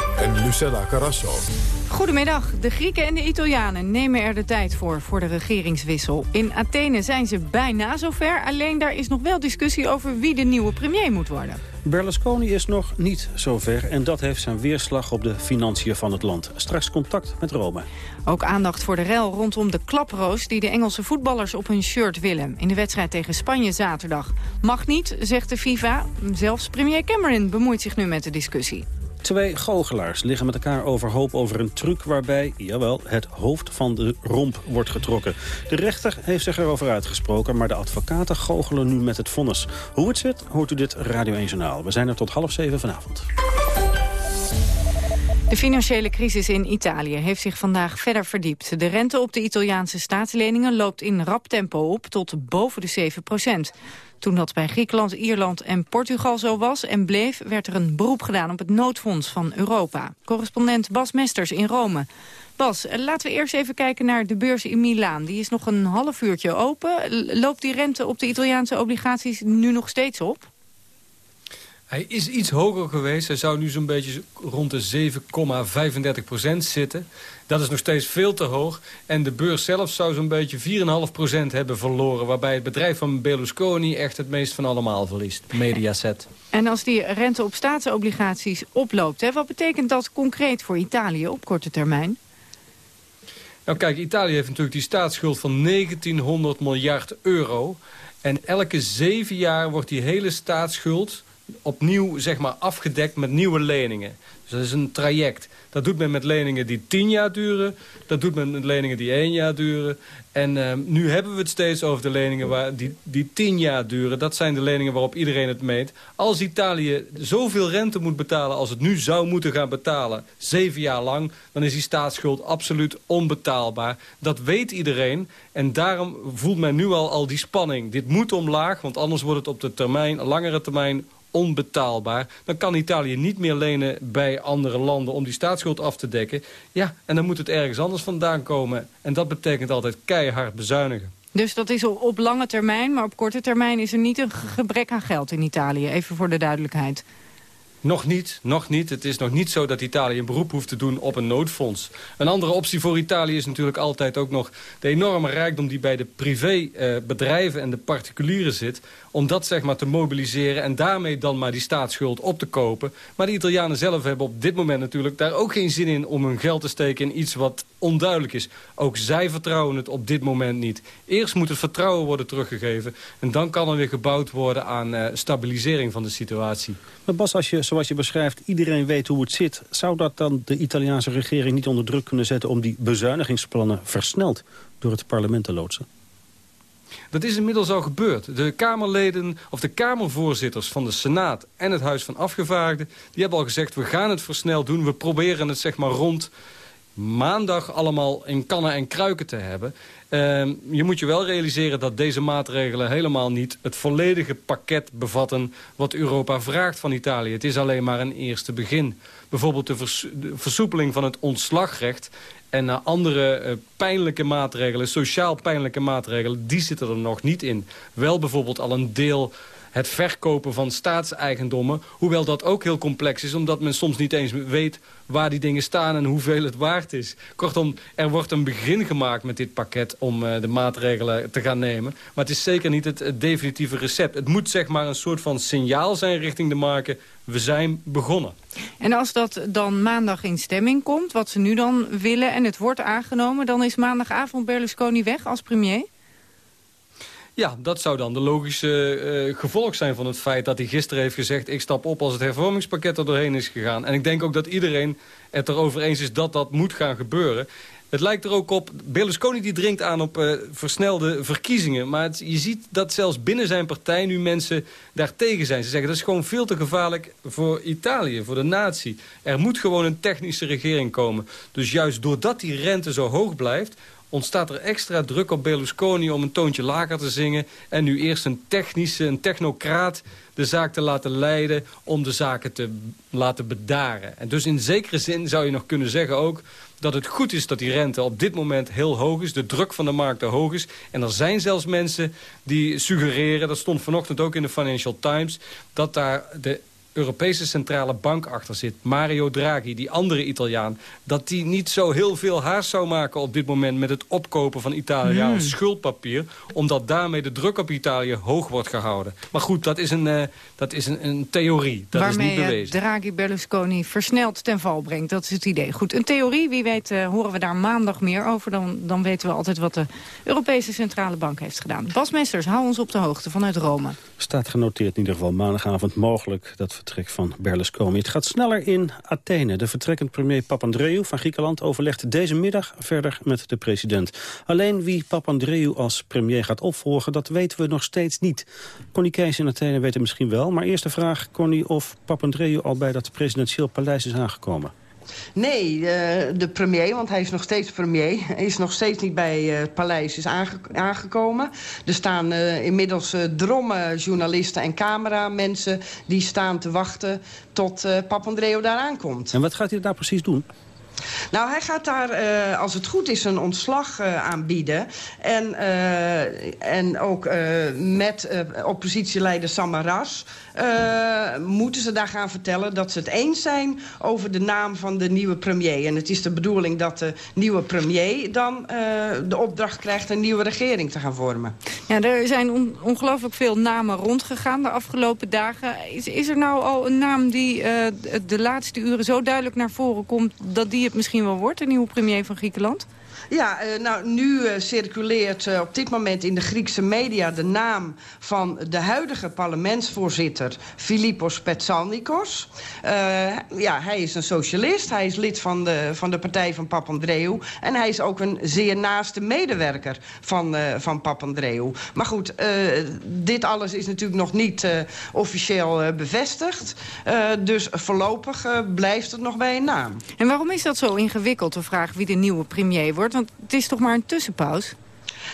en Lucella Carrasso. Goedemiddag. De Grieken en de Italianen nemen er de tijd voor, voor de regeringswissel. In Athene zijn ze bijna zover, alleen daar is nog wel discussie over wie de nieuwe premier moet worden. Berlusconi is nog niet zover en dat heeft zijn weerslag op de financiën van het land. Straks contact met Rome. Ook aandacht voor de rel rondom de klaproos die de Engelse voetballers op hun shirt willen. In de wedstrijd tegen Spanje zaterdag. Mag niet, zegt de FIFA. Zelfs premier Cameron bemoeit zich nu met de discussie. Twee goochelaars liggen met elkaar overhoop over een truc waarbij, jawel, het hoofd van de romp wordt getrokken. De rechter heeft zich erover uitgesproken, maar de advocaten goochelen nu met het vonnis. Hoe het zit, hoort u dit Radio 1 Journaal. We zijn er tot half zeven vanavond. De financiële crisis in Italië heeft zich vandaag verder verdiept. De rente op de Italiaanse staatsleningen loopt in rap tempo op tot boven de 7 procent. Toen dat bij Griekenland, Ierland en Portugal zo was en bleef... werd er een beroep gedaan op het noodfonds van Europa. Correspondent Bas Mesters in Rome. Bas, eh, laten we eerst even kijken naar de beurs in Milaan. Die is nog een half uurtje open. Loopt die rente op de Italiaanse obligaties nu nog steeds op? Hij is iets hoger geweest. Hij zou nu zo'n beetje rond de 7,35 procent zitten. Dat is nog steeds veel te hoog. En de beurs zelf zou zo'n beetje 4,5 procent hebben verloren. Waarbij het bedrijf van Berlusconi echt het meest van allemaal verliest. Mediaset. En als die rente op staatsobligaties oploopt... Hè, wat betekent dat concreet voor Italië op korte termijn? Nou kijk, Italië heeft natuurlijk die staatsschuld van 1900 miljard euro. En elke zeven jaar wordt die hele staatsschuld opnieuw zeg maar, afgedekt met nieuwe leningen. Dus dat is een traject. Dat doet men met leningen die tien jaar duren. Dat doet men met leningen die één jaar duren. En uh, nu hebben we het steeds over de leningen waar die, die tien jaar duren. Dat zijn de leningen waarop iedereen het meet. Als Italië zoveel rente moet betalen als het nu zou moeten gaan betalen... zeven jaar lang, dan is die staatsschuld absoluut onbetaalbaar. Dat weet iedereen. En daarom voelt men nu al, al die spanning. Dit moet omlaag, want anders wordt het op de termijn, langere termijn onbetaalbaar. Dan kan Italië niet meer lenen bij andere landen om die staatsschuld af te dekken. Ja, en dan moet het ergens anders vandaan komen. En dat betekent altijd keihard bezuinigen. Dus dat is op lange termijn, maar op korte termijn is er niet een gebrek aan geld in Italië. Even voor de duidelijkheid. Nog niet, nog niet. Het is nog niet zo dat Italië een beroep hoeft te doen op een noodfonds. Een andere optie voor Italië is natuurlijk altijd ook nog de enorme rijkdom die bij de privébedrijven en de particulieren zit om dat zeg maar te mobiliseren en daarmee dan maar die staatsschuld op te kopen. Maar de Italianen zelf hebben op dit moment natuurlijk daar ook geen zin in om hun geld te steken in iets wat onduidelijk is. Ook zij vertrouwen het op dit moment niet. Eerst moet het vertrouwen worden teruggegeven en dan kan er weer gebouwd worden aan uh, stabilisering van de situatie. Maar Bas, als je, zoals je beschrijft, iedereen weet hoe het zit, zou dat dan de Italiaanse regering niet onder druk kunnen zetten om die bezuinigingsplannen versneld door het parlement te loodsen? Dat is inmiddels al gebeurd. De Kamerleden of de Kamervoorzitters van de Senaat en het Huis van Afgevaardigden... die hebben al gezegd, we gaan het versneld doen. We proberen het zeg maar rond maandag allemaal in kannen en kruiken te hebben. Uh, je moet je wel realiseren dat deze maatregelen helemaal niet het volledige pakket bevatten wat Europa vraagt van Italië. Het is alleen maar een eerste begin. Bijvoorbeeld de, vers de versoepeling van het ontslagrecht en uh, andere uh, pijnlijke maatregelen, sociaal pijnlijke maatregelen, die zitten er nog niet in. Wel bijvoorbeeld al een deel het verkopen van staatseigendommen. Hoewel dat ook heel complex is, omdat men soms niet eens weet waar die dingen staan en hoeveel het waard is. Kortom, er wordt een begin gemaakt met dit pakket om uh, de maatregelen te gaan nemen. Maar het is zeker niet het, het, definitieve recept. Het moet zeg maar een soort van signaal zijn richting de marken. We zijn begonnen. En als dat dan maandag in stemming komt, wat ze nu dan willen en het wordt aangenomen... dan is maandagavond Berlusconi weg als premier? Ja, dat zou dan de logische uh, gevolg zijn van het feit dat hij gisteren heeft gezegd... ik stap op als het hervormingspakket er doorheen is gegaan. En ik denk ook dat iedereen het erover eens is dat dat moet gaan gebeuren. Het lijkt er ook op, Berlusconi die dringt aan op uh, versnelde verkiezingen. Maar je ziet dat zelfs binnen zijn partij nu mensen daartegen zijn. Ze zeggen dat is gewoon veel te gevaarlijk voor Italië, voor de natie. Er moet gewoon een technische regering komen. Dus juist doordat die rente zo hoog blijft ontstaat er extra druk op Berlusconi om een toontje lager te zingen... en nu eerst een technische, een technocraat de zaak te laten leiden... om de zaken te laten bedaren. En dus in zekere zin zou je nog kunnen zeggen ook... dat het goed is dat die rente op dit moment heel hoog is. De druk van de markt hoog is. En er zijn zelfs mensen die suggereren... dat stond vanochtend ook in de Financial Times... dat daar de Europese Centrale Bank achter zit, Mario Draghi, die andere Italiaan... dat die niet zo heel veel haast zou maken op dit moment... met het opkopen van Italiaans hmm. schuldpapier... omdat daarmee de druk op Italië hoog wordt gehouden. Maar goed, dat is een, uh, dat is een, een theorie, dat Waarmee is niet bewezen. Draghi Berlusconi versneld ten val brengt, dat is het idee. Goed, een theorie, wie weet uh, horen we daar maandag meer over... Dan, dan weten we altijd wat de Europese Centrale Bank heeft gedaan. Bas Mesters, hou ons op de hoogte vanuit Rome. Staat genoteerd in ieder geval maandagavond mogelijk... dat vertrek van Berlusconi. Het gaat sneller in Athene. De vertrekkend premier Papandreou van Griekenland overlegt deze middag verder met de president. Alleen wie Papandreou als premier gaat opvolgen, dat weten we nog steeds niet. Connie Kees in Athene weet het misschien wel, maar eerst de vraag, Connie, of Papandreou al bij dat presidentieel paleis is aangekomen. Nee, uh, de premier, want hij is nog steeds premier... is nog steeds niet bij het paleis is aange aangekomen. Er staan uh, inmiddels drommen journalisten en cameramensen... die staan te wachten tot Papandreou daar aankomt. En wat gaat hij daar precies doen? Nou, hij gaat daar, uh, als het goed is, een ontslag uh, aanbieden. En, uh, en ook met oppositieleider Samaras moeten ze daar gaan vertellen... dat ze het eens zijn over de naam van de nieuwe premier. En het is de bedoeling dat de nieuwe premier dan de opdracht krijgt... een nieuwe regering te gaan vormen. Ja, er zijn on ongelooflijk veel namen rondgegaan de afgelopen dagen. Is, is er nou al een naam die de laatste uren zo duidelijk naar voren komt... dat die het misschien wel wordt, de nieuwe premier van Griekenland? Ja, uh, nou, nu uh, circuleert uh, op dit moment in de Griekse media... de naam van de huidige parlementsvoorzitter, Philippos Petsalnikos. ja, hij is een socialist, hij is lid van de, van de partij van Papandreou... en hij is ook een zeer naaste medewerker van, van Papandreou. Maar goed, dit alles is natuurlijk nog niet officieel bevestigd. dus voorlopig blijft het nog bij een naam. En waarom is dat zo ingewikkeld, te vragen wie de nieuwe premier wordt? Want het is toch maar een tussenpauze?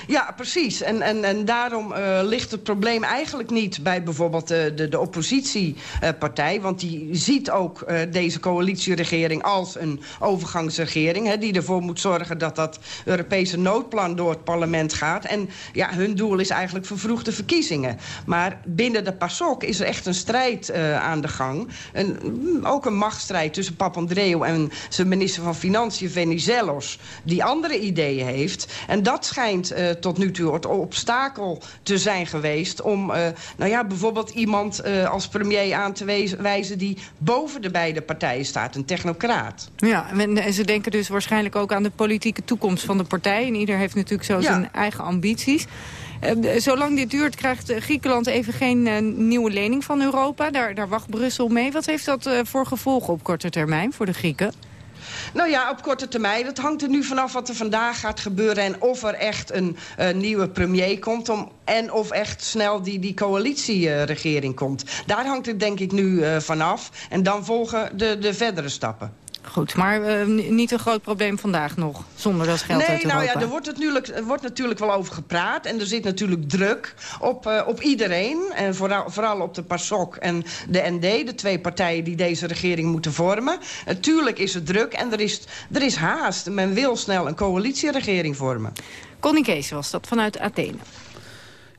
Ja, precies. En, en, en daarom uh, ligt het probleem eigenlijk niet bij bijvoorbeeld de, de, de oppositiepartij. Want die ziet ook uh, deze coalitieregering als een overgangsregering. Hè, die ervoor moet zorgen dat dat Europese noodplan door het parlement gaat. En ja, hun doel is eigenlijk vervroegde verkiezingen. Maar binnen de PASOK is er echt een strijd aan de gang. Een, ook een machtsstrijd tussen Papandreou en zijn minister van Financiën Venizelos. Die andere ideeën heeft. En dat schijnt uh, tot nu toe het obstakel te zijn geweest... om uh, nou ja, bijvoorbeeld iemand uh, als premier aan te wijzen... die boven de beide partijen staat, een technocraat. Ja, en ze denken dus waarschijnlijk ook aan de politieke toekomst van de partij. En ieder heeft natuurlijk zo ja. zijn eigen ambities. Uh, zolang dit duurt krijgt Griekenland even geen nieuwe lening van Europa. Daar, daar wacht Brussel mee. Wat heeft dat voor gevolgen op korte termijn voor de Grieken? Nou ja, op korte termijn. Het hangt er nu vanaf wat er vandaag gaat gebeuren... en of er echt een uh, nieuwe premier komt... Om, en of echt snel die, die coalitieregering komt. Daar hangt het denk ik nu uh, vanaf. En dan volgen de, de verdere stappen. Goed, maar uh, niet een groot probleem vandaag nog, zonder dat geld nee, nou ja, er wordt, natuurlijk, er wordt natuurlijk wel over gepraat. En er zit natuurlijk druk op, uh, op iedereen. En vooral, vooral op de PASOK en de ND, de twee partijen die deze regering moeten vormen. Natuurlijk is het druk en er is, er is haast. Men wil snel een coalitieregering vormen. Connie Kees was dat vanuit Athene.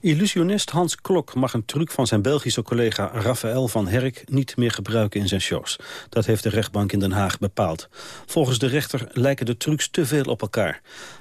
Illusionist Hans Klok mag een truc van zijn Belgische collega Raphaël van Herk niet meer gebruiken in zijn shows. Dat heeft de rechtbank in Den Haag bepaald. Volgens de rechter lijken de trucs te veel op elkaar.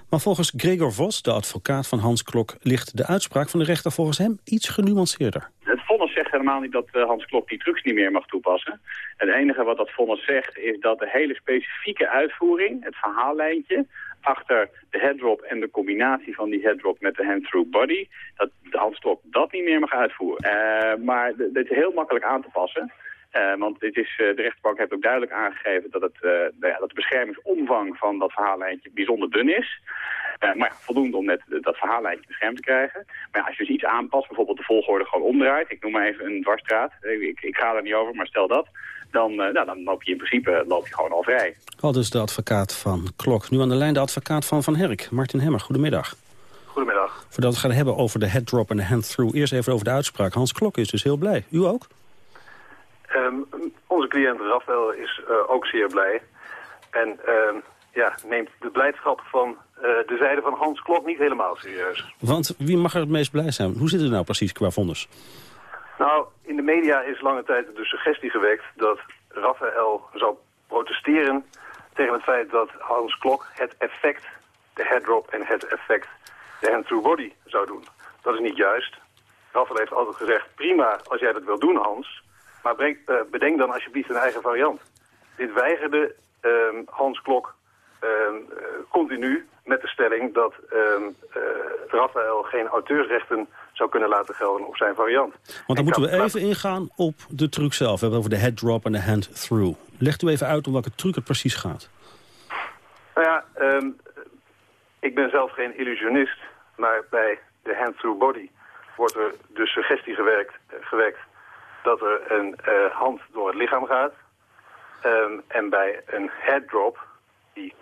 Maar volgens Gregor Vos, de advocaat van Hans Klok, ligt de uitspraak van de rechter volgens hem iets genuanceerder. Het vonnis zegt helemaal niet dat Hans Klok die trucs niet meer mag toepassen. Het enige wat dat vonnis zegt is dat de hele specifieke uitvoering, het verhaallijntje, achter de headdrop en de combinatie van die headdrop met de hand-through body, dat de handstok dat niet meer mag uitvoeren. Uh, maar dit is heel makkelijk aan te passen. Uh, want dit is, uh, de rechtbank heeft ook duidelijk aangegeven dat, het, ja, dat de beschermingsomvang van dat verhaallijntje bijzonder dun is. maar ja, voldoende om net dat verhaallijntje beschermd te krijgen. Maar als je dus iets aanpast, bijvoorbeeld de volgorde gewoon omdraait. Ik noem maar even een dwarsstraat. Ik, ik ga er niet over, maar stel dat dan, uh, nou, dan loop je in principe loop je gewoon al vrij. Al dus de advocaat van Klok. Nu aan de lijn de advocaat van Van Herk, Martin Hemmer. Goedemiddag. Goedemiddag. Voordat we gaan hebben over de head-drop en de hand-through... eerst even over de uitspraak. Hans Klok is dus heel blij. U ook? Um, onze cliënt Rafael is uh, ook zeer blij. En uh, ja, neemt de blijdschap van uh, de zijde van Hans Klok niet helemaal serieus. Want wie mag er het meest blij zijn? Hoe zit het nou precies qua vonnis? Nou, in de media is lange tijd de suggestie gewekt dat Raphaël zou protesteren tegen het feit dat Hans Klok het effect, de headdrop en het effect, de hand-through body zou doen. Dat is niet juist. Raphaël heeft altijd gezegd, prima als jij dat wil doen Hans, maar uh, bedenk dan alsjeblieft een eigen variant. Dit weigerde uh, Hans Klok uh, continu met de stelling dat Raphaël geen auteursrechten zou kunnen laten gelden op zijn variant. Want dan moeten we even ingaan op de truc zelf. We hebben over de head drop en de hand through. Legt u even uit om welke truc het precies gaat. Nou ja, um, ik ben zelf geen illusionist, maar bij de hand through body wordt er de suggestie gewerkt, uh, gewekt dat er een uh, hand door het lichaam gaat. Ehm, en bij een headdrop, die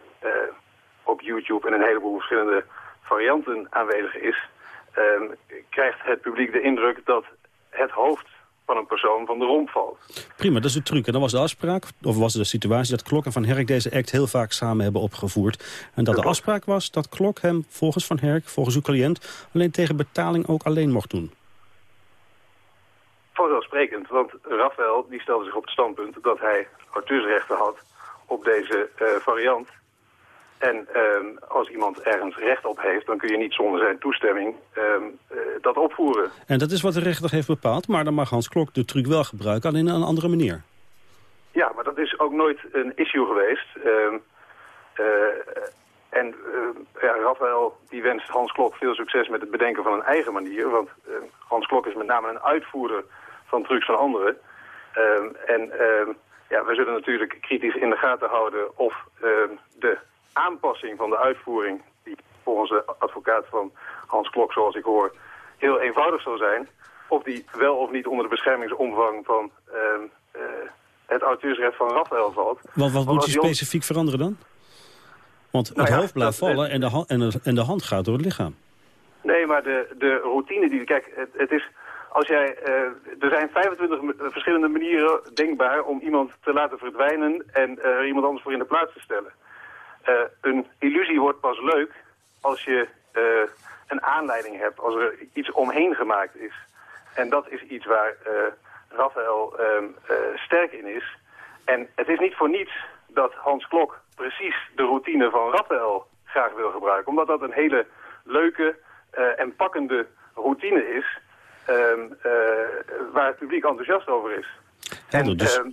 op YouTube in een heleboel verschillende varianten aanwezig is... Ehm, krijgt het publiek de indruk dat het hoofd van een persoon van de romp valt. Prima, dat is de truc. En dan was de afspraak, of was de situatie... dat Klok en Van Herk deze act heel vaak samen hebben opgevoerd. En dat de afspraak was dat Klok hem volgens Van Herk, volgens uw cliënt... alleen tegen betaling ook alleen mocht doen. Vanzelfsprekend, want Rafael die stelde zich op het standpunt... dat hij auteursrechten had op deze uh, variant... En ehm, als iemand ergens recht op heeft, dan kun je niet zonder zijn toestemming ehm, eh, dat opvoeren. En dat is wat de rechter heeft bepaald, maar dan mag Hans Klok de truc wel gebruiken, alleen op een andere manier. Ja, maar dat is ook nooit een issue geweest. Um, en ja, Rafael die wenst Hans Klok veel succes met het bedenken van een eigen manier. Want Hans Klok is met name een uitvoerder van trucs van anderen. en ja, we zullen natuurlijk kritisch in de gaten houden of de aanpassing van de uitvoering... die volgens de advocaat van Hans Klok, zoals ik hoor, heel eenvoudig zou zijn... of die wel of niet onder de beschermingsomvang van ehm, eh, het auteursrecht van Rafael valt. Wat, wat moet je specifiek veranderen dan? Want het nou hoofd blijft vallen en de, hand, en, de, en de hand gaat door het lichaam. Nee, maar de, de routine die... Kijk, het, het is... Als jij, uh, er zijn 25 verschillende manieren denkbaar om iemand te laten verdwijnen en uh, er iemand anders voor in de plaats te stellen. Uh, een illusie wordt pas leuk als je uh, een aanleiding hebt, als er iets omheen gemaakt is. En dat is iets waar uh, Raphaël sterk in is. En het is niet voor niets dat Hans Klok precies de routine van Raphaël graag wil gebruiken. Omdat dat een hele leuke en pakkende routine is... Um, waar het publiek enthousiast over is. en, dus... Ehm,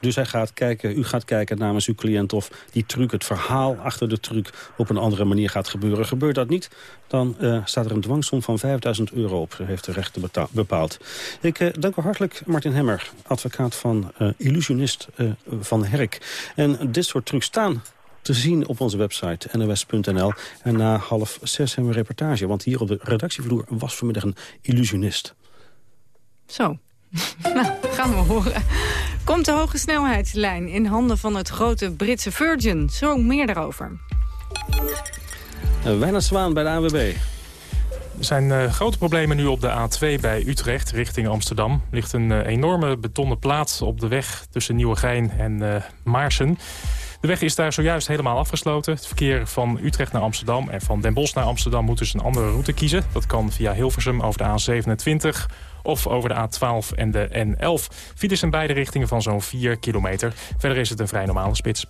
dus hij gaat kijken, u gaat kijken namens uw cliënt of die truc, het verhaal achter de truc, op een andere manier gaat gebeuren. Gebeurt dat niet, dan uh, staat er een dwangsom van 5000 euro op, heeft de rechter bepaald. Ik uh, dank u hartelijk Martin Hemmer, advocaat van uh, illusionist van Herk. En dit soort trucs staan te zien op onze website nos.nl. En na half zes hebben we een reportage, want hier op de redactievloer was vanmiddag een illusionist. Zo, nou, gaan we horen. Komt de hoge snelheidslijn in handen van het grote Britse Virgin? Zo meer daarover. Uh, Wijnand Zwaan bij de AWB. Er zijn uh, grote problemen nu op de A2 bij Utrecht richting Amsterdam. Er ligt een uh, enorme betonnen plaat op de weg tussen Nieuwegein en uh, Maarsen. De weg is daar zojuist helemaal afgesloten. Het verkeer van Utrecht naar Amsterdam en van Den Bosch naar Amsterdam... moet dus een andere route kiezen. Dat kan via Hilversum over de A27 of over de A12 en de N11. Files in beide richtingen van zo'n 4 kilometer. Verder is het een vrij normale spits.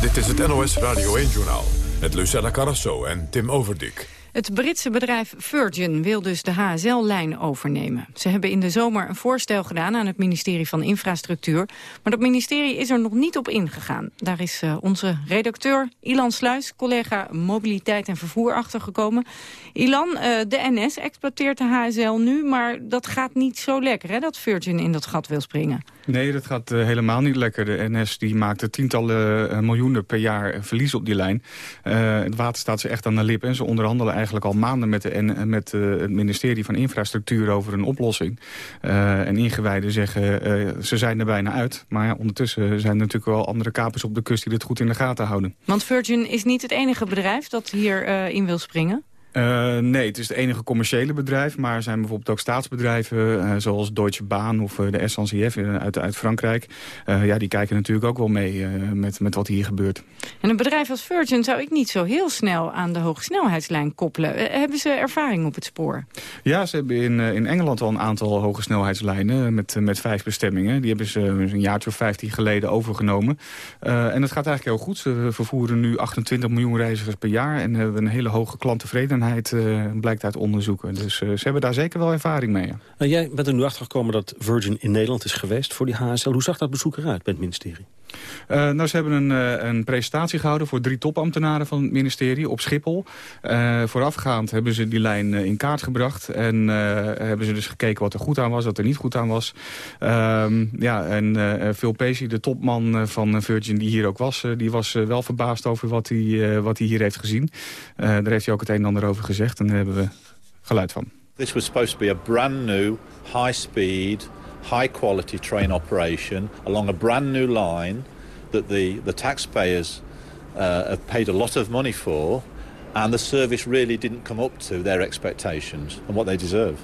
Dit is het NOS Radio 1-journaal met Lucella Carrasso en Tim Overdik. Het Britse bedrijf Virgin wil dus de HSL-lijn overnemen. Ze hebben in de zomer een voorstel gedaan aan het ministerie van Infrastructuur. Maar dat ministerie is er nog niet op ingegaan. Daar is uh, onze redacteur Ilan Sluis, collega Mobiliteit en Vervoer, achtergekomen. Ilan, uh, de NS exploiteert de HSL nu, maar dat gaat niet zo lekker, hè, dat Virgin in dat gat wil springen. Nee, dat gaat uh, helemaal niet lekker. De NS die maakte tientallen miljoenen per jaar verlies op die lijn. het water staat ze echt aan de lip en ze onderhandelen eigenlijk al maanden met, de, met het ministerie van Infrastructuur over een oplossing. en ingewijden zeggen, ze zijn er bijna uit. Maar ja, ondertussen zijn er natuurlijk wel andere kapers op de kust die dit goed in de gaten houden. Want Virgin is niet het enige bedrijf dat hierin in wil springen? Uh, nee, het is het enige commerciële bedrijf. Maar er zijn bijvoorbeeld ook staatsbedrijven... Uh, zoals Deutsche Bahn of uh, de SNCF uit, uit Frankrijk. ja, die kijken natuurlijk ook wel mee met, met wat hier gebeurt. En een bedrijf als Virgin zou ik niet zo heel snel... aan de hogesnelheidslijn koppelen. hebben ze ervaring op het spoor? Ja, ze hebben in, in Engeland al een aantal hogesnelheidslijnen... met, met vijf bestemmingen. Die hebben ze een jaartje of vijftien geleden overgenomen. en het gaat eigenlijk heel goed. Ze vervoeren nu 28 miljoen reizigers per jaar... en hebben een hele hoge klanttevredenheid uh, blijkt uit onderzoeken. Dus uh, ze hebben daar zeker wel ervaring mee. Nou, jij bent er nu achter gekomen dat Virgin in Nederland is geweest voor die HSL. Hoe zag dat bezoek eruit bij het ministerie? Uh, nou, ze hebben een, een, presentatie gehouden voor drie topambtenaren van het ministerie op Schiphol. voorafgaand hebben ze die lijn in kaart gebracht. En hebben ze dus gekeken wat er goed aan was, wat er niet goed aan was. Ehm, ja, en Phil Pacey, de topman van Virgin die hier ook was... die was wel verbaasd over wat hij, wat hij hier heeft gezien. daar heeft hij ook het een en ander over gezegd. En daar hebben we geluid van. This was supposed to be a brand new, high speed, high quality train operation along a brand new line that the, the taxpayers uh, have paid a lot of money for and the service really didn't come up to their expectations and what they deserve.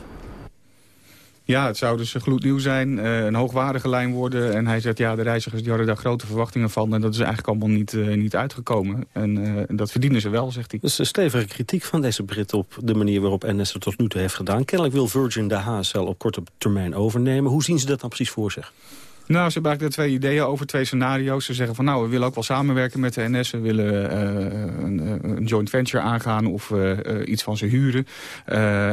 Ja, het zou dus gloednieuw zijn, uh, een hoogwaardige lijn worden. En hij zegt, ja, de reizigers die hadden daar grote verwachtingen van. En dat is eigenlijk allemaal niet, uh, niet uitgekomen. En dat verdienen ze wel, zegt hij. Dat is een stevige kritiek van deze Brit op de manier waarop NS het tot nu toe heeft gedaan. Kennelijk wil Virgin de HSL op korte termijn overnemen. Hoe zien ze dat dan precies voor zich? Nou, ze hebben eigenlijk twee ideeën over twee scenario's. Ze zeggen van nou, we willen ook wel samenwerken met de NS. We willen uh, een, een, joint venture aangaan of uh, iets van ze huren.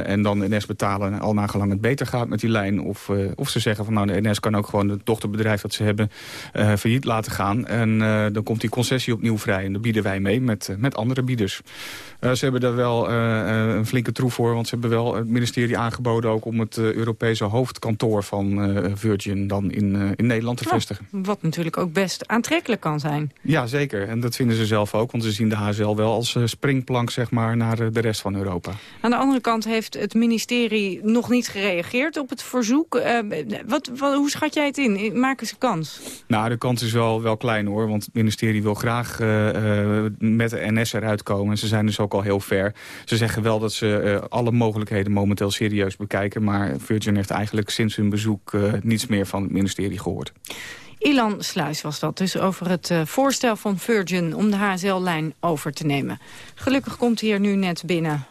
En dan NS betalen al nagelang het beter gaat met die lijn. Of, of ze zeggen van nou, de NS kan ook gewoon het dochterbedrijf dat ze hebben failliet laten gaan. En dan komt die concessie opnieuw vrij. En dan bieden wij mee met, met andere bieders. ze hebben daar wel een flinke troef voor. Want ze hebben wel het ministerie aangeboden ook om het Europese hoofdkantoor van Virgin dan in in Nederland te vestigen. Wat natuurlijk ook best aantrekkelijk kan zijn. Ja, zeker. En dat vinden ze zelf ook. Want ze zien de HSL wel als uh, springplank zeg maar, naar uh, de rest van Europa. Aan de andere kant heeft het ministerie nog niet gereageerd op het verzoek. Uh, wat, wat, hoe schat jij het in? Maken ze kans? Nou, de kans is wel, wel klein hoor. Want het ministerie wil graag met de NS eruit komen. En ze zijn dus ook al heel ver. Ze zeggen wel dat ze alle mogelijkheden momenteel serieus bekijken. Maar Virgin heeft eigenlijk sinds hun bezoek niets meer van het ministerie gehoord. Ilan Sluis was dat dus over het uh, voorstel van Virgin om de HSL-lijn over te nemen. Gelukkig komt hij er nu net binnen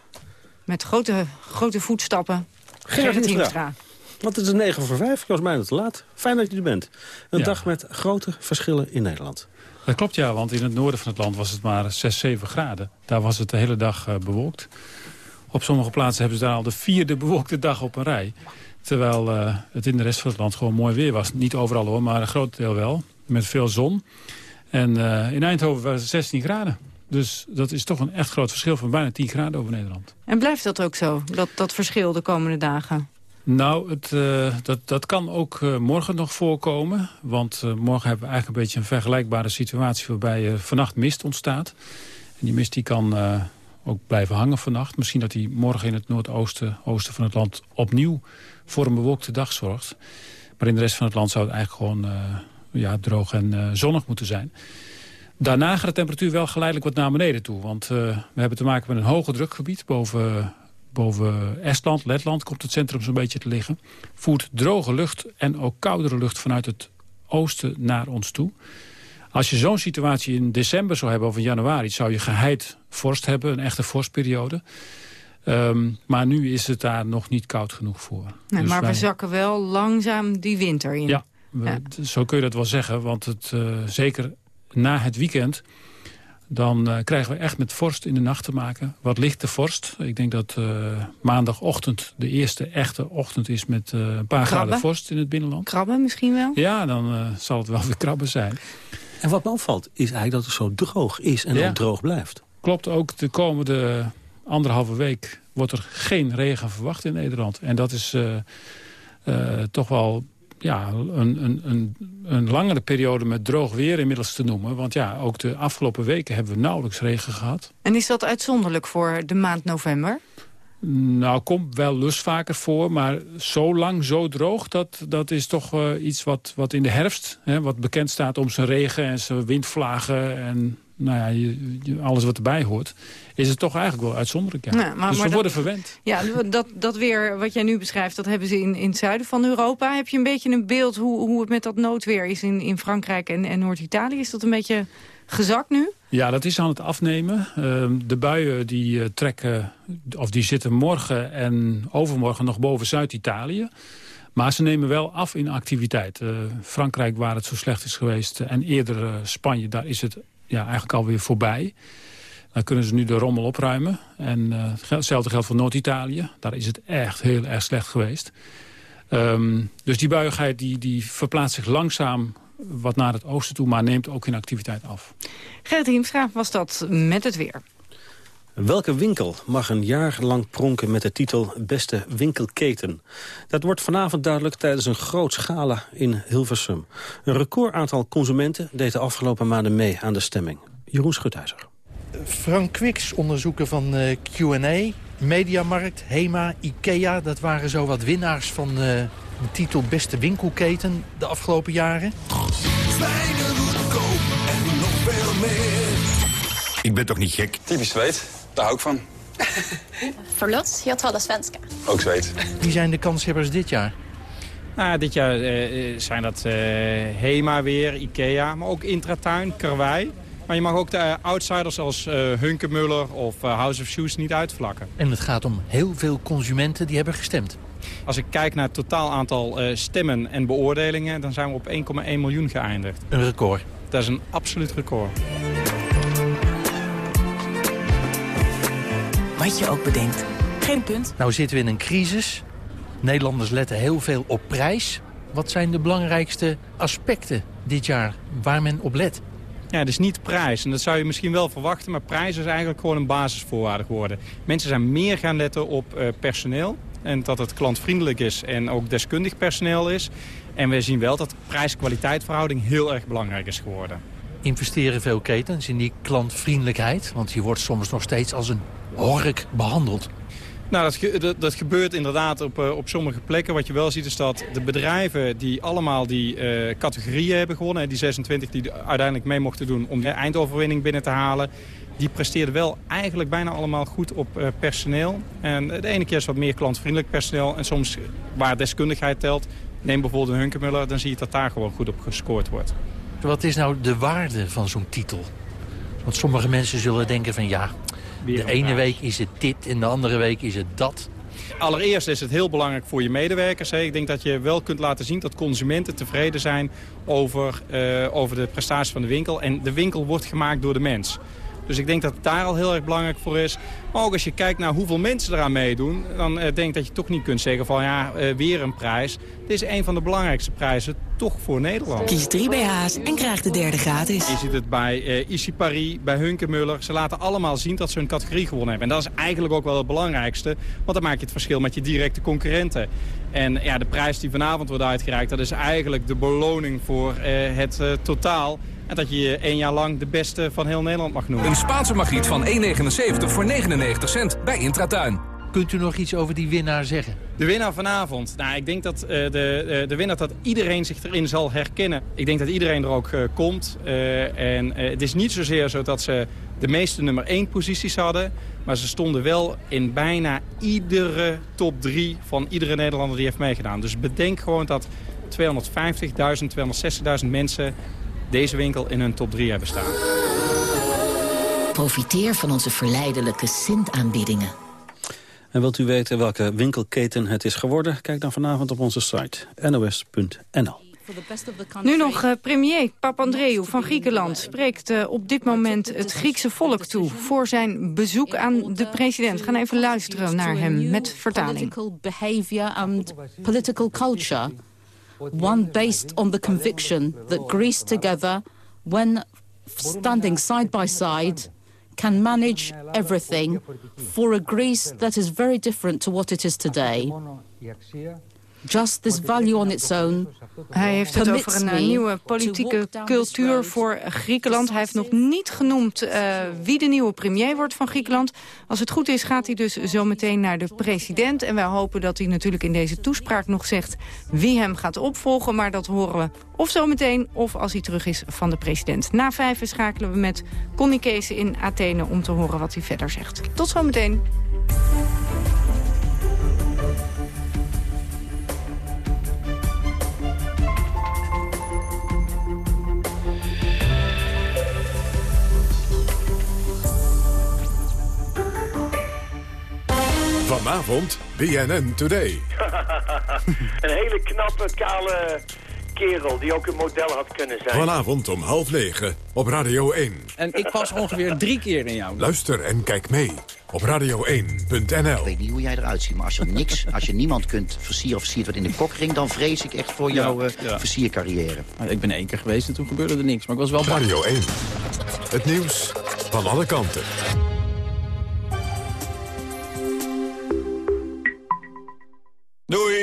met grote, grote voetstappen. Gerrit Hiemstra. Want het is 9 voor 5, volgens mij te laat. Fijn dat je er bent. Een ja. dag met grote verschillen in Nederland. Dat klopt ja, want in het noorden van het land was het maar 6, 7 graden. Daar was het de hele dag uh, bewolkt. Op sommige plaatsen hebben ze daar al de vierde bewolkte dag op een rij. Terwijl uh, het in de rest van het land gewoon mooi weer was. Niet overal hoor, maar een groot deel wel. Met veel zon. En uh, in Eindhoven was het 16 graden. Dus dat is toch een echt groot verschil van bijna 10 graden over Nederland. En blijft dat ook zo, dat, dat verschil de komende dagen? Nou, het, uh, dat, dat kan ook uh, morgen nog voorkomen. Want uh, morgen hebben we eigenlijk een beetje een vergelijkbare situatie... waarbij vannacht mist ontstaat. En die mist die kan ook blijven hangen vannacht. Misschien dat hij morgen in het noordoosten oosten van het land opnieuw voor een bewolkte dag zorgt. Maar in de rest van het land zou het eigenlijk gewoon uh, ja, droog en uh, zonnig moeten zijn. Daarna gaat de temperatuur wel geleidelijk wat naar beneden toe. Want uh, we hebben te maken met een hoge drukgebied boven, boven Estland, Letland komt het centrum zo'n beetje te liggen. Voert droge lucht en ook koudere lucht vanuit het oosten naar ons toe. Als je zo'n situatie in december zou hebben of in januari... zou je geheid vorst hebben, een echte vorstperiode. Um, maar nu is het daar nog niet koud genoeg voor. Nee, dus maar wij... we zakken wel langzaam die winter in. Ja, we, ja, zo kun je dat wel zeggen. Want het, uh, zeker na het weekend... dan uh, krijgen we echt met vorst in de nacht te maken. Wat lichte vorst. Ik denk dat uh, maandagochtend de eerste echte ochtend is... met een paar krabben. graden vorst in het binnenland. Krabben misschien wel? Ja, dan zal het wel weer krabben zijn. En wat me opvalt is eigenlijk dat het zo droog is en ja. ook droog blijft. Klopt, ook de komende anderhalve week wordt er geen regen verwacht in Nederland. En dat is uh, uh, toch wel ja, een, een, een, een, langere periode met droog weer inmiddels te noemen. Want ja, ook de afgelopen weken hebben we nauwelijks regen gehad. En is dat uitzonderlijk voor de maand november? Nou, komt wel lust vaker voor, maar zo lang, zo droog... dat, dat is toch uh, iets wat, wat in de herfst, hè, wat bekend staat om zijn regen... en zijn windvlagen en nou ja, je, je, alles wat erbij hoort... is het toch eigenlijk wel uitzonderlijk. Ja. Maar, dus maar we worden dat, verwend. Ja, dat, dat weer wat jij nu beschrijft, dat hebben ze in, in het zuiden van Europa. Heb je een beetje een beeld hoe, hoe het met dat noodweer is in, in Frankrijk en, en Noord-Italië? Is dat een beetje gezakt nu? Ja, dat is aan het afnemen. Uh, de buien die uh, trekken, of die zitten morgen en overmorgen nog boven Zuid-Italië. Maar ze nemen wel af in activiteit. Uh, Frankrijk, waar het zo slecht is geweest, en eerder Spanje, daar is het ja, eigenlijk alweer voorbij. Dan kunnen ze nu de rommel opruimen. En uh, hetzelfde geldt voor Noord-Italië. Daar is het echt heel erg slecht geweest. Um, dus die buigheid die, die verplaatst zich langzaam wat naar het oosten toe... maar neemt ook in activiteit af. Gerrit Hiemstra was dat met het weer. Welke winkel mag een jaar lang pronken met de titel Beste Winkelketen? Dat wordt vanavond duidelijk tijdens een groot schala in Hilversum. Een record aantal consumenten deed de afgelopen maanden mee aan de stemming. Jeroen Schuthuizer. Frank Quicks, onderzoeker van uh, Q&A, Mediamarkt, HEMA, IKEA... dat waren zo wat winnaars van uh, De titel Beste Winkelketen de afgelopen jaren. Zwijnen goedkoop en nog veel meer. Ik ben toch niet gek? Typisch Zweed, daar hou ik van. Förlåt, jag talar svenska. Ook Zweed. Wie zijn de kanshebbers dit jaar? Nou, dit jaar eh, eh, zijn dat eh, Hema weer, Ikea, maar ook Intratuin, Karwei. Maar je mag ook de outsiders als uh, Hunkemuller of House of Shoes niet uitvlakken. En het gaat om heel veel consumenten die hebben gestemd. Als ik kijk naar het totaal aantal stemmen en beoordelingen... dan zijn we op 1,1 miljoen geëindigd. Een record. Dat is een absoluut record. Wat je ook bedenkt, geen punt. Nou zitten we in een crisis. Nederlanders letten heel veel op prijs. Wat zijn de belangrijkste aspecten dit jaar waar men op let? Ja, dus niet prijs. En dat zou je misschien wel verwachten, maar prijs is eigenlijk gewoon een basisvoorwaarde geworden. Mensen zijn meer gaan letten op uh, personeel. En dat het klantvriendelijk is en ook deskundig personeel is. En we zien wel dat de prijs-kwaliteit verhouding heel erg belangrijk is geworden. Investeren veel ketens in die klantvriendelijkheid? Want je wordt soms nog steeds als een hork behandeld. Nou, dat, dat, gebeurt inderdaad op, uh, op sommige plekken. Wat je wel ziet is dat de bedrijven die allemaal die uh, categorieën hebben gewonnen... die 26 die uiteindelijk mee mochten doen om de eindoverwinning binnen te halen... die presteerden wel eigenlijk bijna allemaal goed op uh, personeel. En de ene keer is wat meer klantvriendelijk personeel... en soms waar deskundigheid telt, neem bijvoorbeeld een Hunkemuller... dan zie je dat daar gewoon goed op gescoord wordt. Wat is nou de waarde van zo'n titel? Want sommige mensen zullen denken van ja, de ene week is het dit en de andere week is het dat. Allereerst is het heel belangrijk voor je medewerkers. Ik denk dat je wel kunt laten zien dat consumenten tevreden zijn over, uh, over de prestaties van de winkel. En de winkel wordt gemaakt door de mens. Dus ik denk dat het daar al heel erg belangrijk voor is. Maar ook als je kijkt naar hoeveel mensen eraan meedoen... dan uh, denk ik dat je toch niet kunt zeggen van ja, uh, weer een prijs. Dit is een van de belangrijkste prijzen toch voor Nederland. Kies 3 BH's en krijg de derde gratis. Je ziet het bij uh, Issy Paris, bij Hunkemuller. Ze laten allemaal zien dat ze hun categorie gewonnen hebben. En dat is eigenlijk ook wel het belangrijkste. Want dan maak je het verschil met je directe concurrenten. En ja, de prijs die vanavond wordt uitgereikt... dat is eigenlijk de beloning voor het totaal... En dat je je één jaar lang de beste van heel Nederland mag noemen. Een Spaanse magiet van 1,79 voor 99 cent bij Intratuin. Kunt u nog iets over die winnaar zeggen? De winnaar vanavond. Nou, ik denk dat uh, de, uh, de winnaar dat iedereen zich erin zal herkennen. Ik denk dat iedereen er ook uh, komt. en het is niet zozeer zo dat ze de meeste nummer 1 posities hadden. Maar ze stonden wel in bijna iedere top 3 van iedere Nederlander die heeft meegedaan. Dus bedenk gewoon dat 250.000, 260.000 mensen deze winkel in hun top 3 hebben staan. Profiteer van onze verleidelijke Sint-aanbiedingen. En wilt u weten welke winkelketen het is geworden? Kijk dan vanavond op onze site nos.nl. Nu nog uh, premier Papandreou van Griekenland spreekt uh, op dit moment het Griekse volk toe voor zijn bezoek aan de president. Gaan even luisteren naar hem met vertaling. Political behavior and political culture one based on the conviction that Greece together, when standing side by side, can manage everything for a Greece that is very different to what it is today. Just this value on its own. Hij heeft het over een uh, nieuwe politieke cultuur voor Griekenland. Hij heeft nog niet genoemd uh, wie de nieuwe premier wordt van Griekenland. Als het goed is gaat hij dus zo meteen naar de president. En wij hopen dat hij natuurlijk in deze toespraak nog zegt wie hem gaat opvolgen. Maar dat horen we of zo meteen of als hij terug is van de president. Na vijf schakelen we met Connie Kees in Athene om te horen wat hij verder zegt. Tot zometeen. Vanavond BNN Today. een hele knappe, kale kerel die ook een model had kunnen zijn. Vanavond om half negen op Radio 1. En ik pas ongeveer drie keer in jou. Luister en kijk mee op radio1.nl. Ik weet niet hoe jij eruit ziet, maar als, er niks, als je niemand kunt versieren of versiert wat in de kokring... dan vrees ik echt voor jouw ja. versiercarrière. Ik ben één keer geweest en toen gebeurde er niks, maar ik was wel bang. Radio 1. Het nieuws van alle kanten.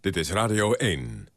Dit is Radio 1.